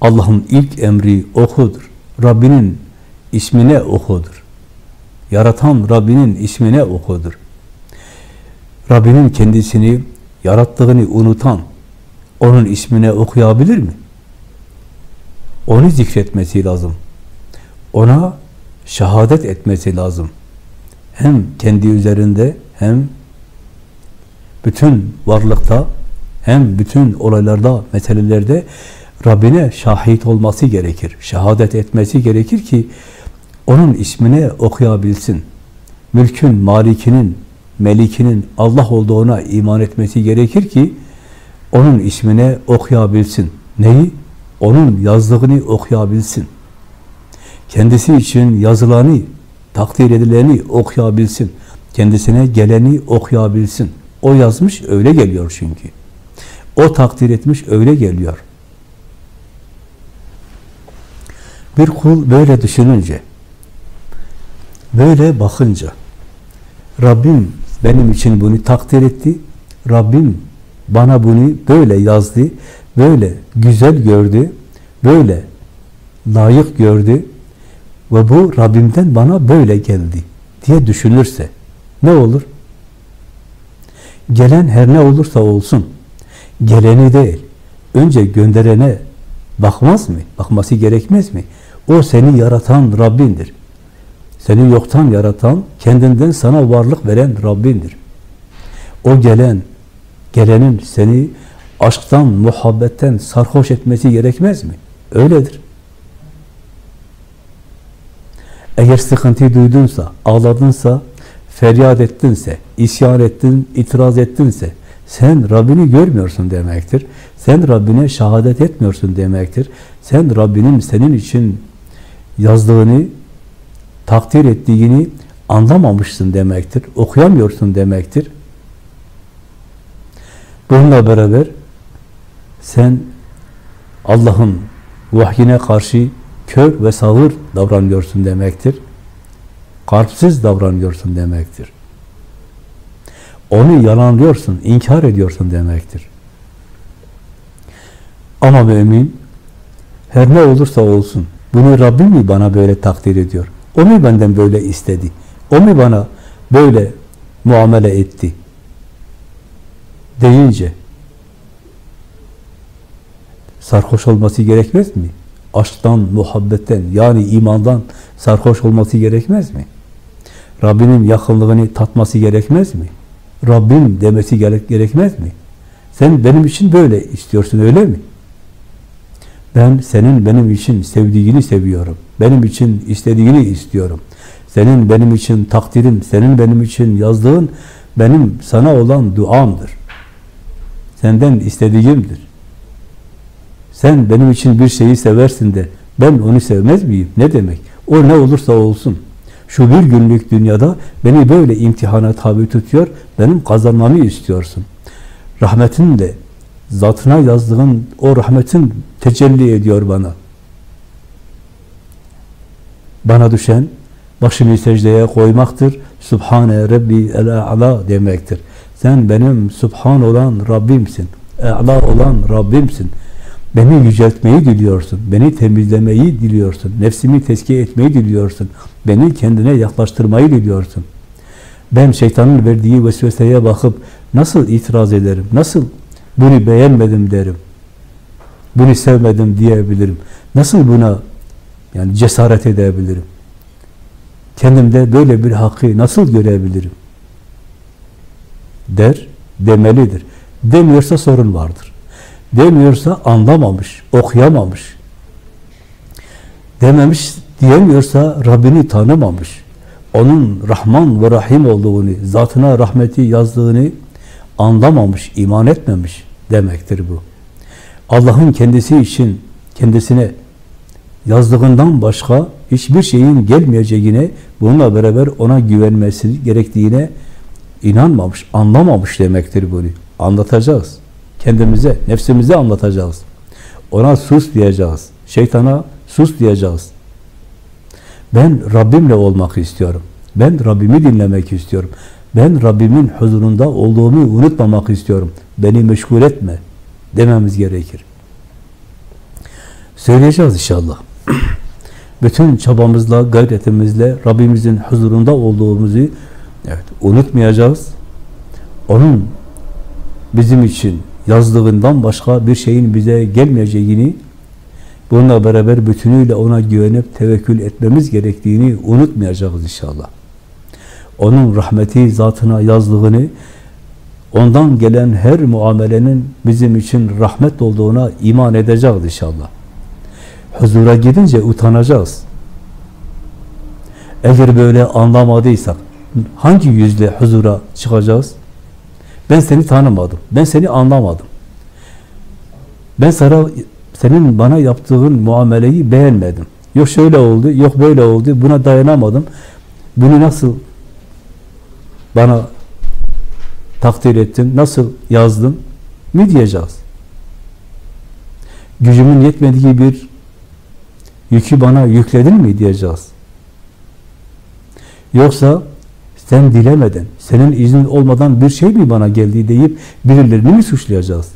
Allah'ın ilk emri okudur. Rabbinin ismine okudur. Yaratan Rabbinin ismine okudur. Rabbinin kendisini yarattığını unutan onun ismine okuyabilir mi? Onu zikretmesi lazım. Ona şehadet etmesi lazım. Hem kendi üzerinde hem bütün varlıkta hem bütün olaylarda, meselelerde Rabbine şahit olması gerekir. Şehadet etmesi gerekir ki onun ismine okuyabilsin. Mülkün, malikinin, melikinin Allah olduğuna iman etmesi gerekir ki onun ismine okuyabilsin. Neyi? Onun yazdığını okuyabilsin. Kendisi için yazılanı, takdir edileni okuyabilsin. Kendisine geleni okuyabilsin. O yazmış, öyle geliyor çünkü. O takdir etmiş, öyle geliyor. Bir kul böyle düşününce, böyle bakınca, Rabbim benim için bunu takdir etti, Rabbim bana bunu böyle yazdı, böyle güzel gördü, böyle layık gördü ve bu Rabbimden bana böyle geldi diye düşünürse ne olur? Gelen her ne olursa olsun, geleni değil, önce gönderene bakmaz mı? Bakması gerekmez mi? O seni yaratan Rabbindir. Seni yoktan yaratan, kendinden sana varlık veren Rabbindir. O gelen, gelenin seni aşktan, muhabbetten sarhoş etmesi gerekmez mi? Öyledir. Eğer sıkıntı duydunsa, ağladınsa, feryat ettinse, isyan ettin, itiraz ettinse, sen Rabbini görmüyorsun demektir. Sen Rabbine şehadet etmiyorsun demektir. Sen Rabbinin senin için yazdığını, takdir ettiğini anlamamışsın demektir. Okuyamıyorsun demektir. Bununla beraber sen Allah'ın vahyine karşı kör ve sağır davranıyorsun demektir. Kalpsiz davranıyorsun demektir. Onu yalanlıyorsun, inkar ediyorsun demektir. Ama mümin her ne olursa olsun bunu Rabbim mi bana böyle takdir ediyor? O mu benden böyle istedi? O mu bana böyle muamele etti? Deyince sarhoş olması gerekmez mi? Aşktan, muhabbetten yani imandan sarhoş olması gerekmez mi? Rabbinin yakınlığını tatması gerekmez mi? Rabbim demesi gerek, gerekmez mi? Sen benim için böyle istiyorsun öyle mi? Ben senin benim için sevdiğini seviyorum. Benim için istediğini istiyorum. Senin benim için takdirin, senin benim için yazdığın benim sana olan duamdır. Senden istediğimdir. Sen benim için bir şeyi seversin de ben onu sevmez miyim? Ne demek? O ne olursa olsun. Şu bir günlük dünyada beni böyle imtihana tabi tutuyor, benim kazanmamı istiyorsun. Rahmetin de zatına yazdığın o rahmetin tecelli ediyor bana. Bana düşen başımı secdeye koymaktır. Subhane Rabbi el-A'la demektir. Sen benim Subhan olan Rabbimsin. E'la olan Rabbimsin. Beni yüceltmeyi diliyorsun. Beni temizlemeyi diliyorsun. Nefsimi tezkiye etmeyi diliyorsun. Beni kendine yaklaştırmayı diliyorsun. Ben şeytanın verdiği vesveseye bakıp nasıl itiraz ederim? Nasıl bunu beğenmedim derim? Bunu sevmedim diyebilirim. Nasıl buna yani cesaret edebilirim? Kendimde böyle bir hakkı nasıl görebilirim? Der, demelidir. Demiyorsa sorun vardır. Demiyorsa anlamamış, okuyamamış, dememiş diyemiyorsa Rabbini tanımamış. Onun Rahman ve Rahim olduğunu, zatına rahmeti yazdığını anlamamış, iman etmemiş demektir bu. Allah'ın kendisi için kendisine yazdığından başka hiçbir şeyin gelmeyeceğine, bununla beraber ona güvenmesi gerektiğine inanmamış, anlamamış demektir bunu. Anlatacağız. Kendimize, nefsimize anlatacağız. Ona sus diyeceğiz. Şeytana sus diyeceğiz. Ben Rabbimle olmak istiyorum. Ben Rabbimi dinlemek istiyorum. Ben Rabbimin huzurunda olduğumu unutmamak istiyorum. Beni meşgul etme dememiz gerekir. Söyleyeceğiz inşallah. Bütün çabamızla, gayretimizle Rabbimizin huzurunda olduğumuzu evet, unutmayacağız. Onun bizim için yazdığından başka bir şeyin bize gelmeyeceğini, bununla beraber bütünüyle ona güvenip tevekkül etmemiz gerektiğini unutmayacağız inşallah. Onun rahmeti zatına yazdığını, ondan gelen her muamelenin bizim için rahmet olduğuna iman edeceğiz inşallah. Huzura gidince utanacağız. Eğer böyle anlamadıysak, hangi yüzle huzura çıkacağız? Ben seni tanımadım, ben seni anlamadım. Ben sana, senin bana yaptığın muameleyi beğenmedim. Yok şöyle oldu, yok böyle oldu, buna dayanamadım. Bunu nasıl bana takdir ettin, nasıl yazdın mi diyeceğiz. Gücümün yetmediği bir yükü bana yükledin mi diyeceğiz. Yoksa sen dilemeden, senin iznin olmadan bir şey mi bana geldi deyip birilerini mi suçlayacağız?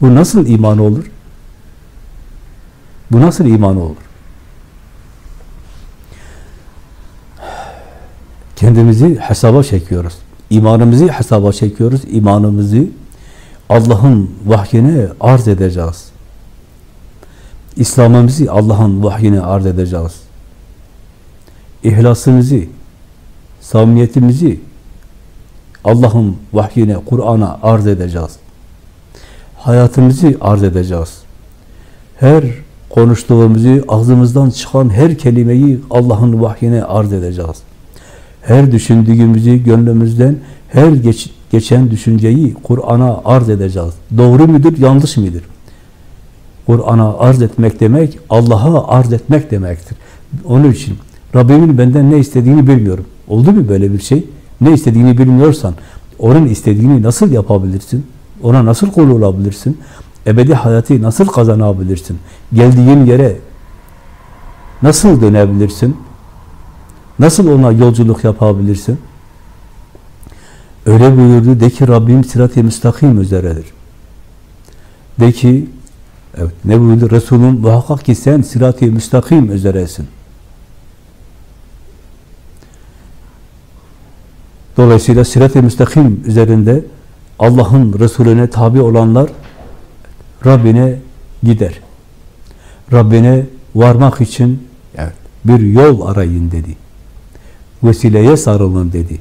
Bu nasıl iman olur? Bu nasıl iman olur? Kendimizi hesaba çekiyoruz. İmanımızı hesaba çekiyoruz. İmanımızı Allah'ın vahyine arz edeceğiz. İslam'ımızı Allah'ın vahyine arz edeceğiz. İhlasımızı, samimiyetimizi Allah'ın vahyine, Kur'an'a arz edeceğiz. Hayatımızı arz edeceğiz. Her konuştuğumuzu, ağzımızdan çıkan her kelimeyi Allah'ın vahyine arz edeceğiz. Her düşündüğümüzü gönlümüzden, her geç, geçen düşünceyi Kur'an'a arz edeceğiz. Doğru mudur, yanlış mıdır? Kur'an'a arz etmek demek, Allah'a arz etmek demektir. Onun için Rabbimin benden ne istediğini bilmiyorum. Oldu mu böyle bir şey? Ne istediğini bilmiyorsan, onun istediğini nasıl yapabilirsin? Ona nasıl kul olabilirsin? Ebedi hayatı nasıl kazanabilirsin? Geldiğin yere nasıl dönebilirsin? Nasıl ona yolculuk yapabilirsin? Öyle buyurdu, de ki Rabbim sırat-ı müstakim üzeredir. De ki, evet ne buyurdu? Resulüm muhakkak ki sen sırat-ı müstakim üzeresin. Dolayısıyla sirat-i müstakim üzerinde Allah'ın Resulüne tabi olanlar Rabbine gider. Rabbine varmak için evet, bir yol arayın dedi. Vesileye sarılın dedi.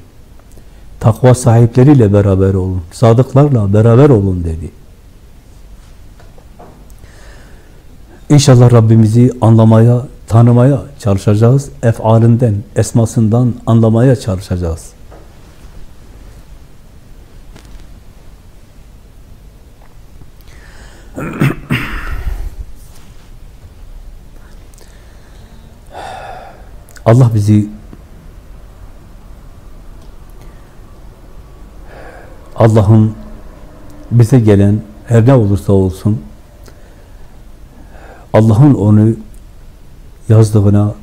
Takva sahipleriyle beraber olun. Sadıklarla beraber olun dedi. İnşallah Rabbimizi anlamaya, tanımaya çalışacağız. Efalinden, esmasından anlamaya çalışacağız. Allah bizi Allah'ın bize gelen her ne olursa olsun Allah'ın onu yazdığına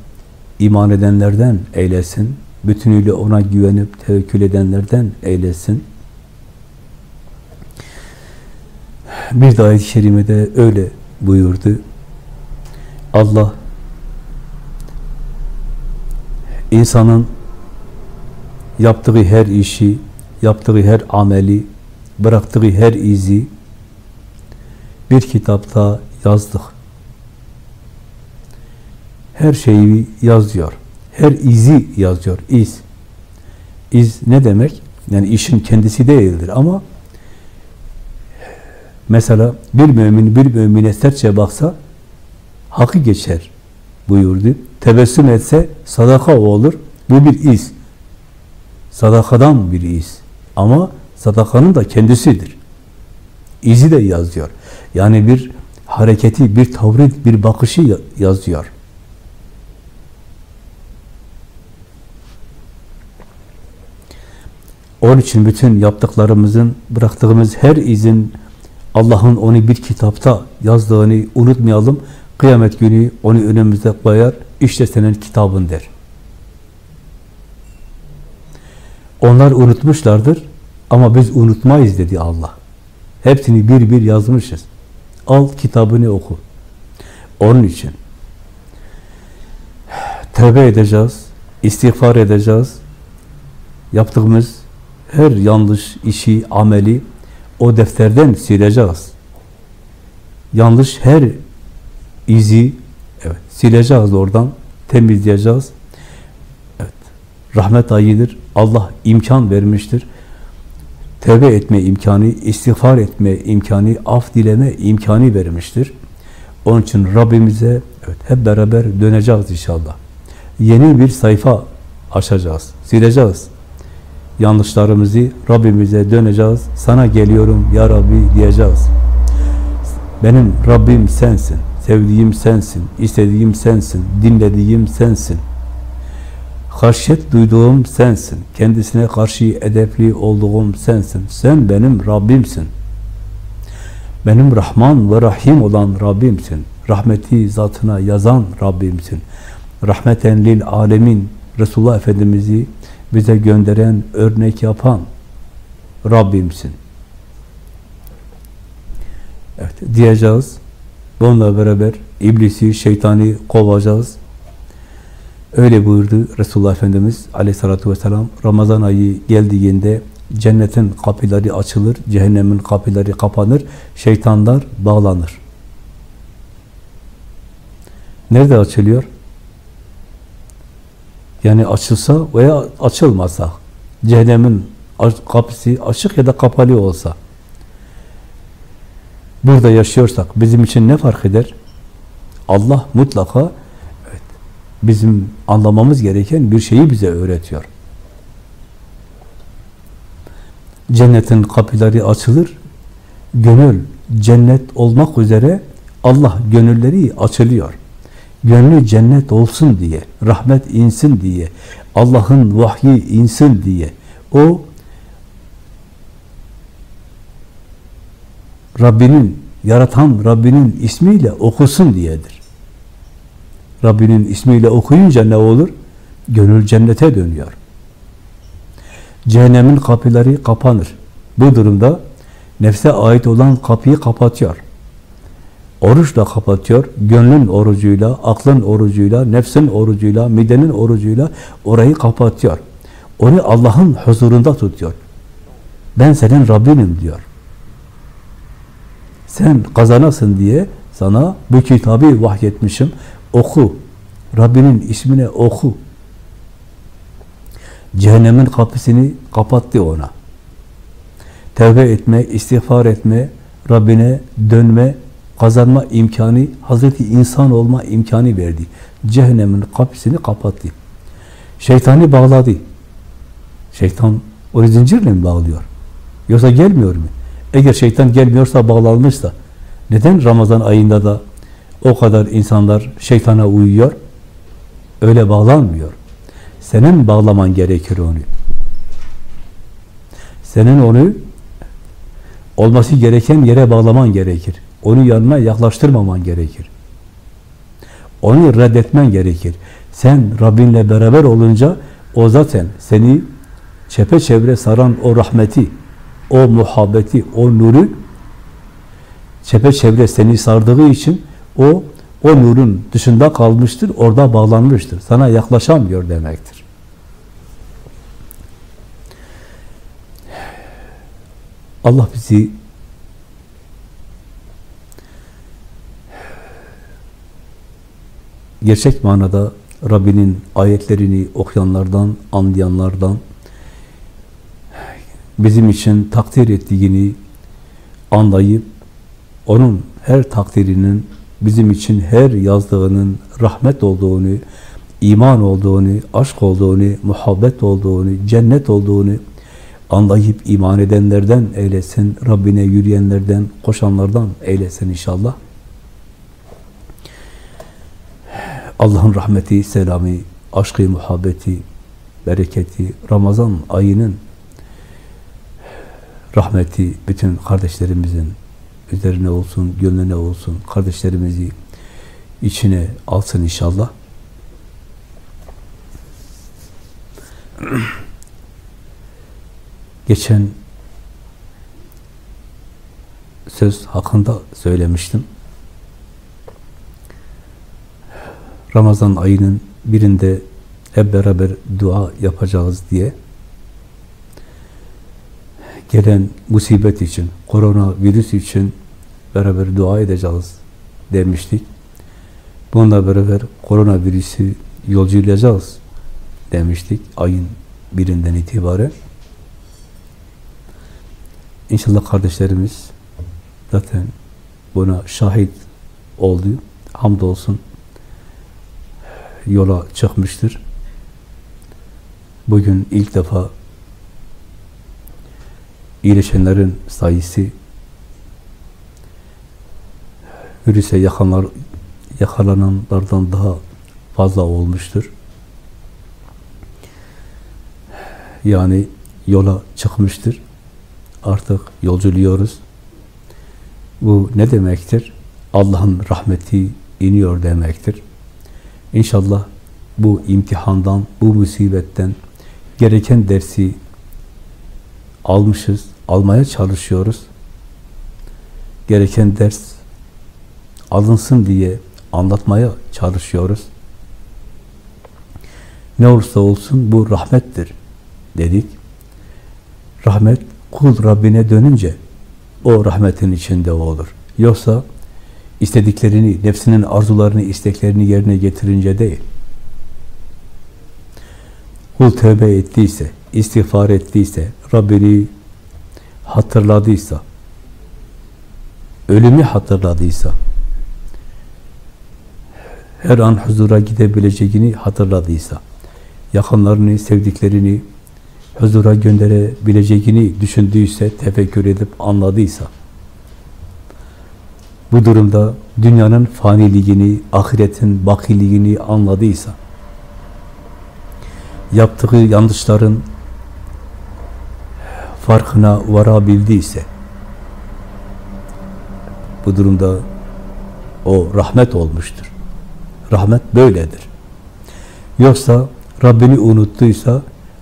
iman edenlerden eylesin. Bütünüyle ona güvenip tevekkül edenlerden eylesin. Bir de ayet-i kerimede öyle buyurdu. Allah insanın yaptığı her işi, yaptığı her ameli, bıraktığı her izi bir kitapta yazdık. Her şeyi yazıyor. Her izi yazıyor. İz. İz ne demek? Yani işin kendisi değildir ama Mesela bir mümin bir mümine sertçe baksa hakkı geçer. buyurdu. Tebessüm etse sadaka olur. Bu bir iz. Sadakadan bir iz. Ama sadakanın da kendisidir. İzi de yazıyor. Yani bir hareketi, bir tavrı, bir bakışı yazıyor. Onun için bütün yaptıklarımızın, bıraktığımız her izin Allah'ın onu bir kitapta yazdığını unutmayalım. Kıyamet günü onu önümüzde koyar. İşte senin kitabın der. Onlar unutmuşlardır ama biz unutmayız dedi Allah. Hepsini bir bir yazmışız. Al kitabını oku. Onun için tövbe edeceğiz, istiğfar edeceğiz. Yaptığımız her yanlış işi, ameli o defterden sileceğiz. Yanlış her izi evet, sileceğiz oradan, temizleyeceğiz. Evet, rahmet ayıdır. Allah imkan vermiştir. Tevbe etme imkanı, istiğfar etme imkanı, af dileme imkanı vermiştir. Onun için Rabbimize evet, hep beraber döneceğiz inşallah. Yeni bir sayfa açacağız, sileceğiz yanlışlarımızı Rabbimize döneceğiz. Sana geliyorum ya Rabbi diyeceğiz. Benim Rabbim sensin. Sevdiğim sensin. istediğim sensin. Dinlediğim sensin. Haşyet duyduğum sensin. Kendisine karşı edepli olduğum sensin. Sen benim Rabbimsin. Benim Rahman ve Rahim olan Rabbimsin. Rahmeti zatına yazan Rabbimsin. Rahmeten lil alemin Resulullah Efendimiz'i bize gönderen, örnek yapan Rabbimsin. Evet, diyeceğiz. Bununla beraber iblisi, şeytani kovacağız. Öyle buyurdu Resulullah Efendimiz aleyhissalatü vesselam. Ramazan ayı geldiğinde cennetin kapıları açılır, cehennemin kapıları kapanır, şeytanlar bağlanır. Nerede açılıyor? Yani açılsa veya açılmasa, cehennemin kapısı açık ya da kapalı olsa, burada yaşıyorsak bizim için ne fark eder? Allah mutlaka evet, bizim anlamamız gereken bir şeyi bize öğretiyor. Cennetin kapıları açılır, gönül cennet olmak üzere Allah gönülleri açılıyor gönlü cennet olsun diye, rahmet insin diye, Allah'ın vahyi insin diye, o Rabbinin, yaratan Rabbinin ismiyle okusun diyedir. Rabbinin ismiyle okuyunca ne olur? Gönül cennete dönüyor. Cehennemin kapıları kapanır. Bu durumda nefse ait olan kapıyı kapatıyor. Oruçla kapatıyor. Gönlün orucuyla, aklın orucuyla, nefsin orucuyla, midenin orucuyla orayı kapatıyor. Onu Allah'ın huzurunda tutuyor. Ben senin Rabbinim diyor. Sen kazanasın diye sana bu kitabı vahyetmişim. Oku. Rabbinin ismine oku. Cehennemin kapısını kapattı ona. Tevbe etme, istiğfar etme, Rabbine dönme, kazanma imkanı, Hazreti insan olma imkanı verdi. Cehennemin kapısını kapattı. Şeytanı bağladı. Şeytan onu zincirle mi bağlıyor? Yoksa gelmiyor mu? Eğer şeytan gelmiyorsa, bağlanmışsa, neden Ramazan ayında da o kadar insanlar şeytana uyuyor? Öyle bağlanmıyor. Senin bağlaman gerekir onu. Senin onu olması gereken yere bağlaman gerekir. Onu yanına yaklaştırmaman gerekir. Onu reddetmen gerekir. Sen Rabbinle beraber olunca o zaten seni çepeçevre saran o rahmeti, o muhabbeti, o nuru çepeçevre seni sardığı için o o nurun dışında kalmıştır, orada bağlanmıştır. Sana yaklaşamıyor demektir. Allah bizi gerçek manada Rabbinin ayetlerini okuyanlardan, anlayanlardan, bizim için takdir ettiğini anlayıp, onun her takdirinin bizim için her yazdığının rahmet olduğunu, iman olduğunu, aşk olduğunu, muhabbet olduğunu, cennet olduğunu anlayıp iman edenlerden eylesin, Rabbine yürüyenlerden, koşanlardan eylesin inşallah. Allah'ın rahmeti, selamı, aşkı, muhabbeti, bereketi, Ramazan ayının rahmeti bütün kardeşlerimizin üzerine olsun, gönlüne olsun, kardeşlerimizi içine alsın inşallah. Geçen söz hakkında söylemiştim. Ramazan ayının birinde hep beraber dua yapacağız diye gelen musibet için, korona virüs için beraber dua edeceğiz demiştik. Bununla beraber korona virüsü yolculayacağız demiştik ayın birinden itibaren. İnşallah kardeşlerimiz zaten buna şahit oldu. Hamdolsun yola çıkmıştır. Bugün ilk defa iyileşenlerin sayısı virüse yakanlar, yakalananlardan daha fazla olmuştur. Yani yola çıkmıştır. Artık yolculuyoruz. Bu ne demektir? Allah'ın rahmeti iniyor demektir. İnşallah bu imtihandan, bu musibetten gereken dersi almışız, almaya çalışıyoruz. Gereken ders alınsın diye anlatmaya çalışıyoruz. Ne olursa olsun bu rahmettir dedik. Rahmet kul Rabbine dönünce o rahmetin içinde olur. Yoksa istediklerini, nefsinin arzularını, isteklerini yerine getirince değil. Kul tövbe ettiyse, istiğfar ettiyse, Rabbini hatırladıysa, ölümü hatırladıysa, her an huzura gidebileceğini hatırladıysa, yakınlarını, sevdiklerini huzura gönderebileceğini düşündüyse, tefekkür edip anladıysa, bu durumda dünyanın faniliğini, ahiretin bakiliğini anladıysa, yaptığı yanlışların farkına varabildiyse, bu durumda o rahmet olmuştur. Rahmet böyledir. Yoksa Rabbini unuttuysa,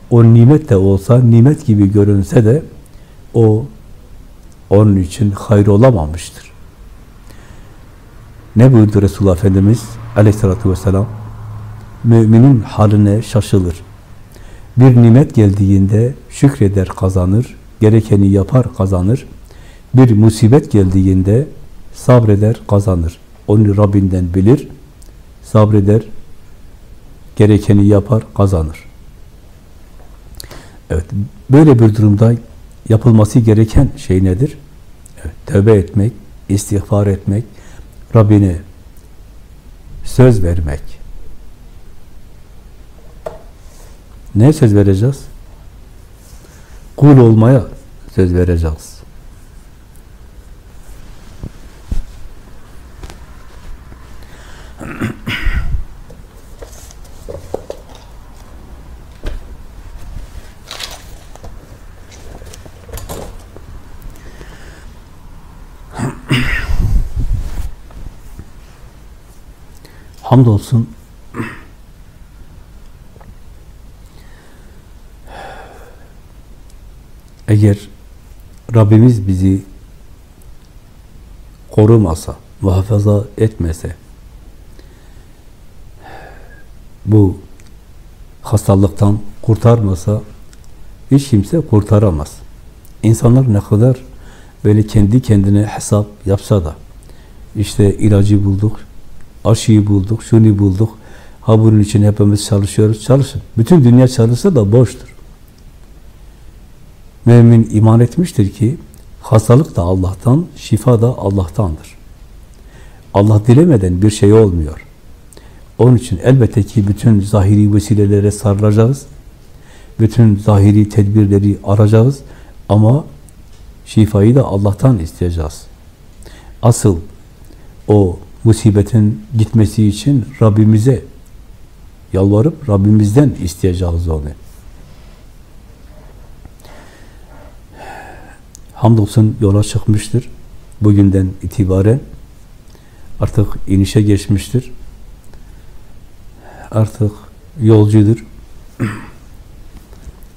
o nimet de olsa, nimet gibi görünse de o onun için hayır olamamıştır. Ne buyurdu Resulullah Efendimiz aleyhissalatü vesselam? Müminin haline şaşılır. Bir nimet geldiğinde şükreder kazanır, gerekeni yapar kazanır. Bir musibet geldiğinde sabreder kazanır. Onu Rabbinden bilir, sabreder, gerekeni yapar kazanır. Evet, böyle bir durumda yapılması gereken şey nedir? Evet, tövbe etmek, istiğfar etmek, Rabbine söz vermek. Ne söz vereceğiz? Kul olmaya söz vereceğiz. Hamdolsun eğer Rabbimiz bizi korumasa, muhafaza etmese bu hastalıktan kurtarmasa hiç kimse kurtaramaz. İnsanlar ne kadar böyle kendi kendine hesap yapsa da işte ilacı bulduk, aşıyı bulduk, şunu bulduk. Ha bunun için hepimiz çalışıyoruz. Çalışın. Bütün dünya çalışsa da boştur. Mümin iman etmiştir ki hastalık da Allah'tan, şifa da Allah'tandır. Allah dilemeden bir şey olmuyor. Onun için elbette ki bütün zahiri vesilelere sarılacağız. Bütün zahiri tedbirleri arayacağız. Ama şifayı da Allah'tan isteyeceğiz. Asıl o musibetin gitmesi için Rabbimize yalvarıp Rabbimizden isteyeceğiz onu. Hamdolsun yola çıkmıştır. Bugünden itibaren artık inişe geçmiştir. Artık yolcudur.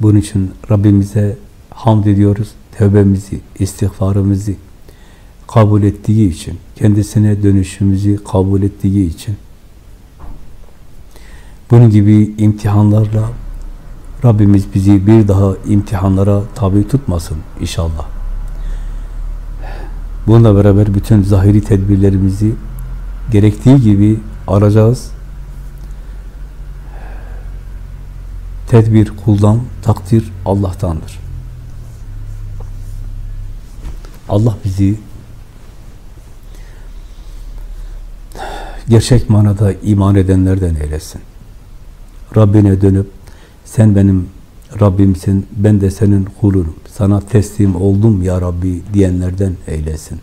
Bunun için Rabbimize hamd ediyoruz. Tevbemizi, istiğfarımızı kabul ettiği için, kendisine dönüşümüzü kabul ettiği için bunun gibi imtihanlarla Rabbimiz bizi bir daha imtihanlara tabi tutmasın inşallah. Bununla beraber bütün zahiri tedbirlerimizi gerektiği gibi arayacağız. Tedbir kuldan, takdir Allah'tandır. Allah bizi gerçek manada iman edenlerden eylesin. Rabbine dönüp sen benim Rabbimsin, ben de senin kulunum. Sana teslim oldum ya Rabbi diyenlerden eylesin.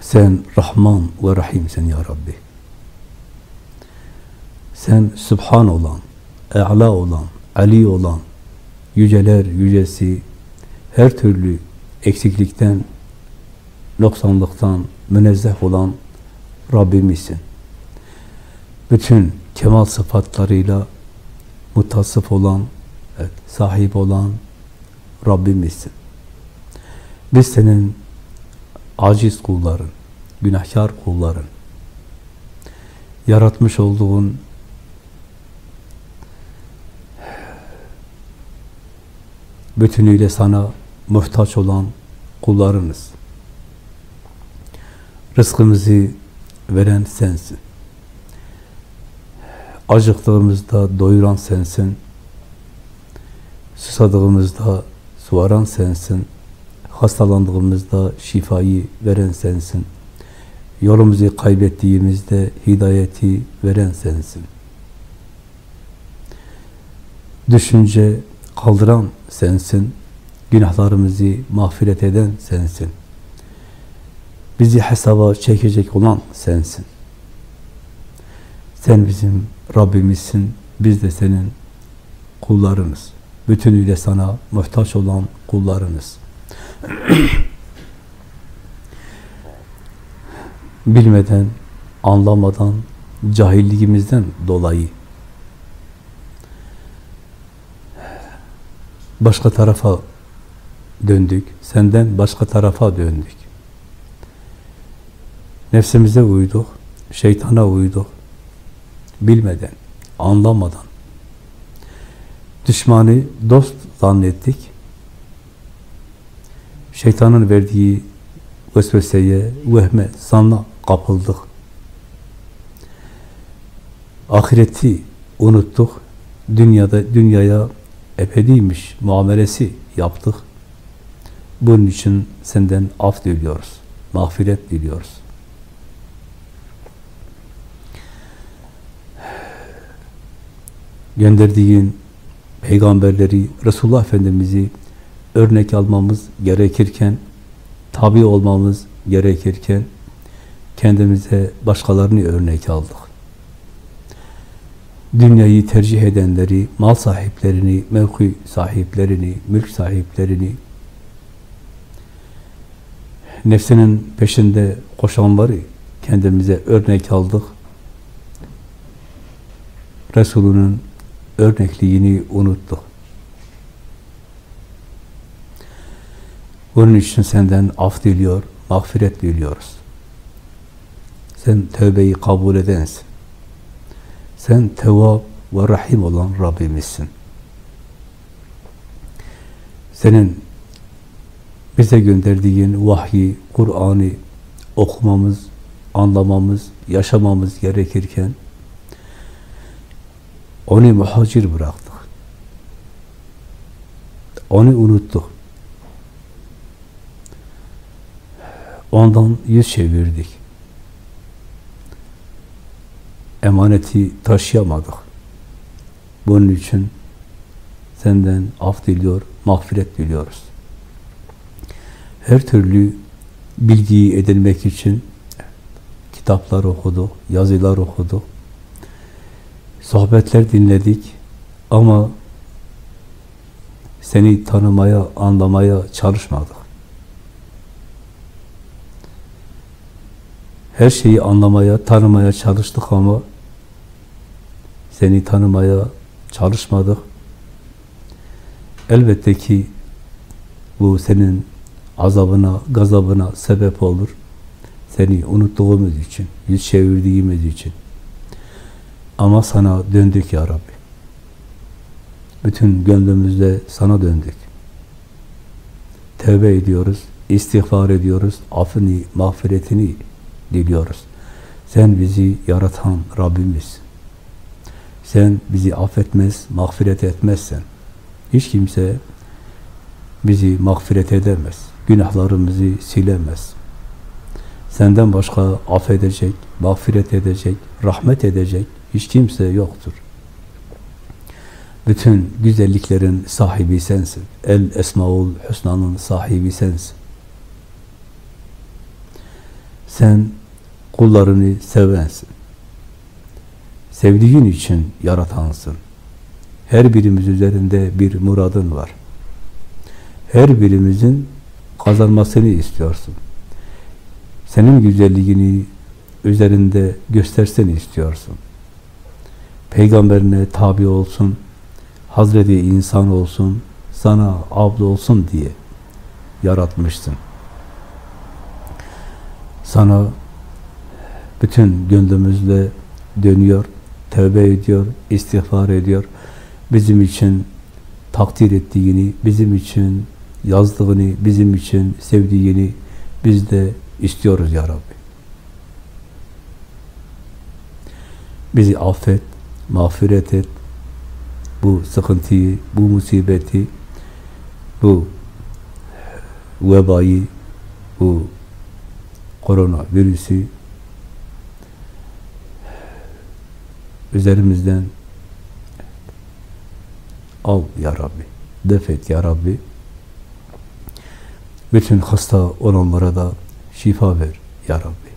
Sen Rahman ve Rahimsin ya Rabbi. Sen Sübhan olan, E'la olan, Ali olan, yüceler yücesi, her türlü eksiklikten, noksanlıktan münezzeh olan Rabbimizsin. Bütün kemal sıfatlarıyla mutasıf olan, evet, sahip olan Rabbimizsin. Biz senin aciz kulların, günahkar kulların, yaratmış olduğun bütünüyle sana muhtaç olan kullarınız. Rızkımızı veren sensin. Acıktığımızda doyuran sensin. Susadığımızda suvaran sensin. Hastalandığımızda şifayı veren sensin. Yolumuzu kaybettiğimizde hidayeti veren sensin. Düşünce kaldıran sensin. Günahlarımızı mağfiret eden sensin. Bizi hesaba çekecek olan sensin. Sen bizim Rabbimizsin, biz de senin kullarınız. Bütünüyle sana muhtaç olan kullarınız. Bilmeden, anlamadan, cahilliğimizden dolayı başka tarafa döndük, senden başka tarafa döndük. Nefsimize uyduk, şeytana uyduk, bilmeden, anlamadan. Düşmanı dost zannettik. Şeytanın verdiği vesveseye, vehme, zanna kapıldık. Ahireti unuttuk. Dünyada dünyaya ebediymiş muamelesi yaptık. Bunun için senden af diliyoruz. Mağfiret diliyoruz. Gönderdiğin peygamberleri, Resulullah Efendimiz'i örnek almamız gerekirken, tabi olmamız gerekirken, kendimize başkalarını örnek aldık. Dünyayı tercih edenleri, mal sahiplerini, mevki sahiplerini, mülk sahiplerini, nefsinin peşinde koşanları kendimize örnek aldık. Resulünün örnekliğini unuttuk. Bunun için senden af diliyor, mağfiret diliyoruz. Sen tövbeyi kabul edensin. Sen tevab ve rahim olan Rabbimizsin. Senin bize gönderdiğin vahyi, Kur'an'ı okumamız, anlamamız, yaşamamız gerekirken onu muhacir bıraktık. Onu unuttuk. Ondan yüz çevirdik. Emaneti taşıyamadık. Bunun için senden af diliyor, mağfiret diliyoruz. Her türlü bilgiyi edinmek için kitaplar okuduk, yazılar okuduk, sohbetler dinledik ama seni tanımaya, anlamaya çalışmadık. Her şeyi anlamaya, tanımaya çalıştık ama seni tanımaya çalışmadık. Elbette ki bu senin azabına, gazabına sebep olur. Seni unuttuğumuz için, yüz çevirdiğimiz için. Ama sana döndük ya Rabbi. Bütün gönlümüzle sana döndük. Tevbe ediyoruz, istiğfar ediyoruz, affını, mağfiretini diliyoruz. Sen bizi yaratan Rabbimiz. Sen bizi affetmez, mağfiret etmezsen, hiç kimse bizi mağfiret edemez. Günahlarımızı silemez. Senden başka affedecek, mağfiret edecek, rahmet edecek hiç kimse yoktur. Bütün güzelliklerin sahibi sensin. El Esmaul Hüsna'nın sahibi sensin. Sen kullarını sevensin. Sevdiğin için yaratansın. Her birimiz üzerinde bir muradın var. Her birimizin kazanmasını istiyorsun. Senin güzelliğini üzerinde gösterseni istiyorsun. Peygamberine tabi olsun, Hazreti insan olsun, sana abla olsun diye yaratmışsın. Sana bütün gönlümüzle dönüyor, tövbe ediyor, istiğfar ediyor. Bizim için takdir ettiğini, bizim için yazdığını, bizim için sevdiğini biz de istiyoruz ya Rabbi. Bizi affet, mağfiret et. Bu sıkıntıyı, bu musibeti, bu vebayı, bu korona virüsü üzerimizden al ya Rabbi. Defet ya Rabbi. Bütün hasta olanlara da şifa ver ya Rabbi.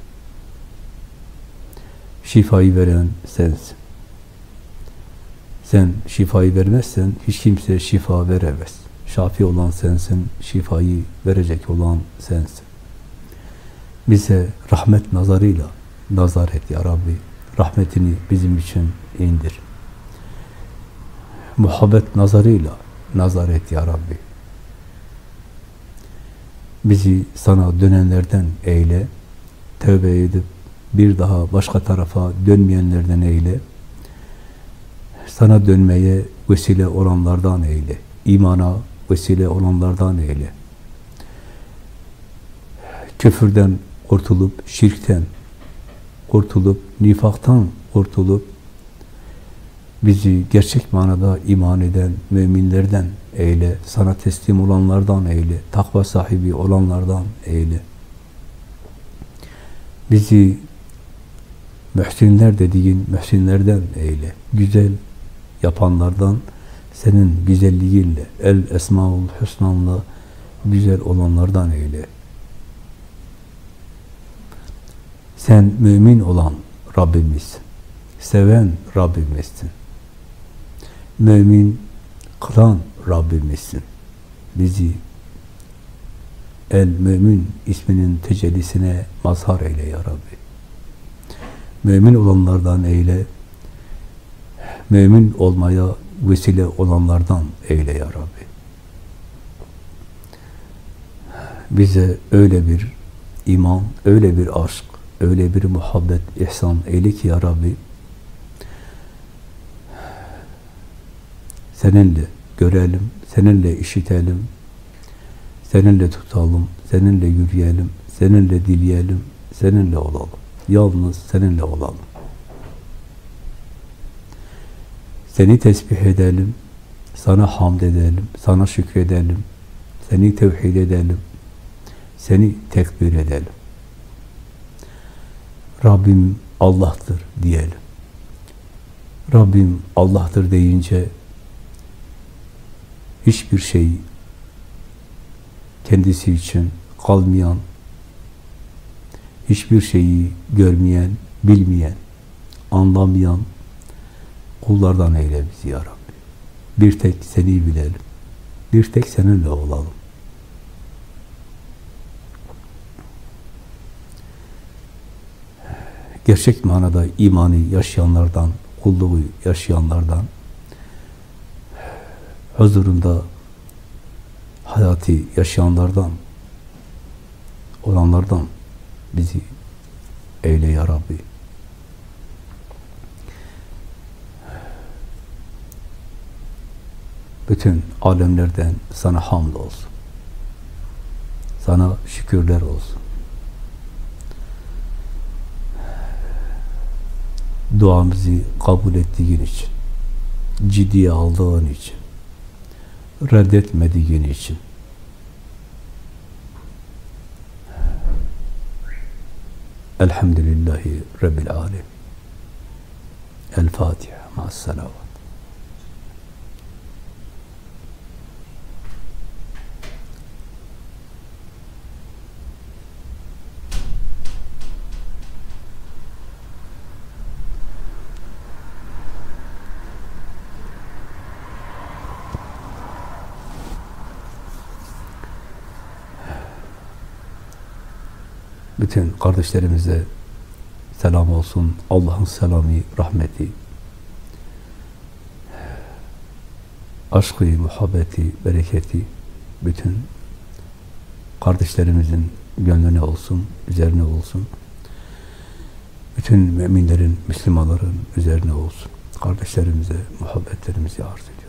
Şifayı veren sensin. Sen şifayı vermezsen hiç kimse şifa veremez. Şafi olan sensin, şifayı verecek olan sensin. Bize rahmet nazarıyla nazar et ya Rabbi. Rahmetini bizim için indir. Muhabbet nazarıyla nazar et ya Rabbi. Bizi sana dönenlerden eyle, tövbe edip bir daha başka tarafa dönmeyenlerden eyle, sana dönmeye vesile olanlardan eyle, imana vesile olanlardan eyle. Küfürden kurtulup, şirkten kurtulup, nifaktan kurtulup, bizi gerçek manada iman eden müminlerden eyle, sana teslim olanlardan eyle, takva sahibi olanlardan eyle. Bizi mühsinler dediğin mühsinlerden eyle, güzel yapanlardan, senin güzelliğinle, el esmaul hüsnanla güzel olanlardan eyle. Sen mümin olan Rabbimiz, seven Rabbimizsin. Mümin kılan Rabbimizsin. Bizi El Mümin isminin tecellisine mazhar eyle ya Rabbi. Mümin olanlardan eyle, mümin olmaya vesile olanlardan eyle ya Rabbi. Bize öyle bir iman, öyle bir aşk, öyle bir muhabbet, ihsan eyle ki ya Rabbi, seninle görelim, seninle işitelim, seninle tutalım, seninle yürüyelim, seninle dileyelim, seninle olalım. Yalnız seninle olalım. Seni tesbih edelim, sana hamd edelim, sana şükredelim, seni tevhid edelim, seni tekbir edelim. Rabbim Allah'tır diyelim. Rabbim Allah'tır deyince hiçbir şey kendisi için kalmayan, hiçbir şeyi görmeyen, bilmeyen, anlamayan kullardan eyle bizi ya Rabbi. Bir tek seni bilelim. Bir tek seninle olalım. Gerçek manada imanı yaşayanlardan, kulluğu yaşayanlardan, huzurunda hayatı yaşayanlardan, olanlardan bizi eyle ya Rabbi. Bütün alemlerden sana hamd olsun. Sana şükürler olsun. Duamızı kabul ettiğin için, ciddiye aldığın için, reddetmediğin için, Elhamdülillahi Rabbil Alem. El Fatiha. Ma'as Bütün kardeşlerimize selam olsun. Allah'ın selamı, rahmeti, aşkı, muhabbeti, bereketi bütün kardeşlerimizin gönlüne olsun, üzerine olsun. Bütün müminlerin, Müslümanların üzerine olsun. Kardeşlerimize muhabbetlerimizi arz ediyor.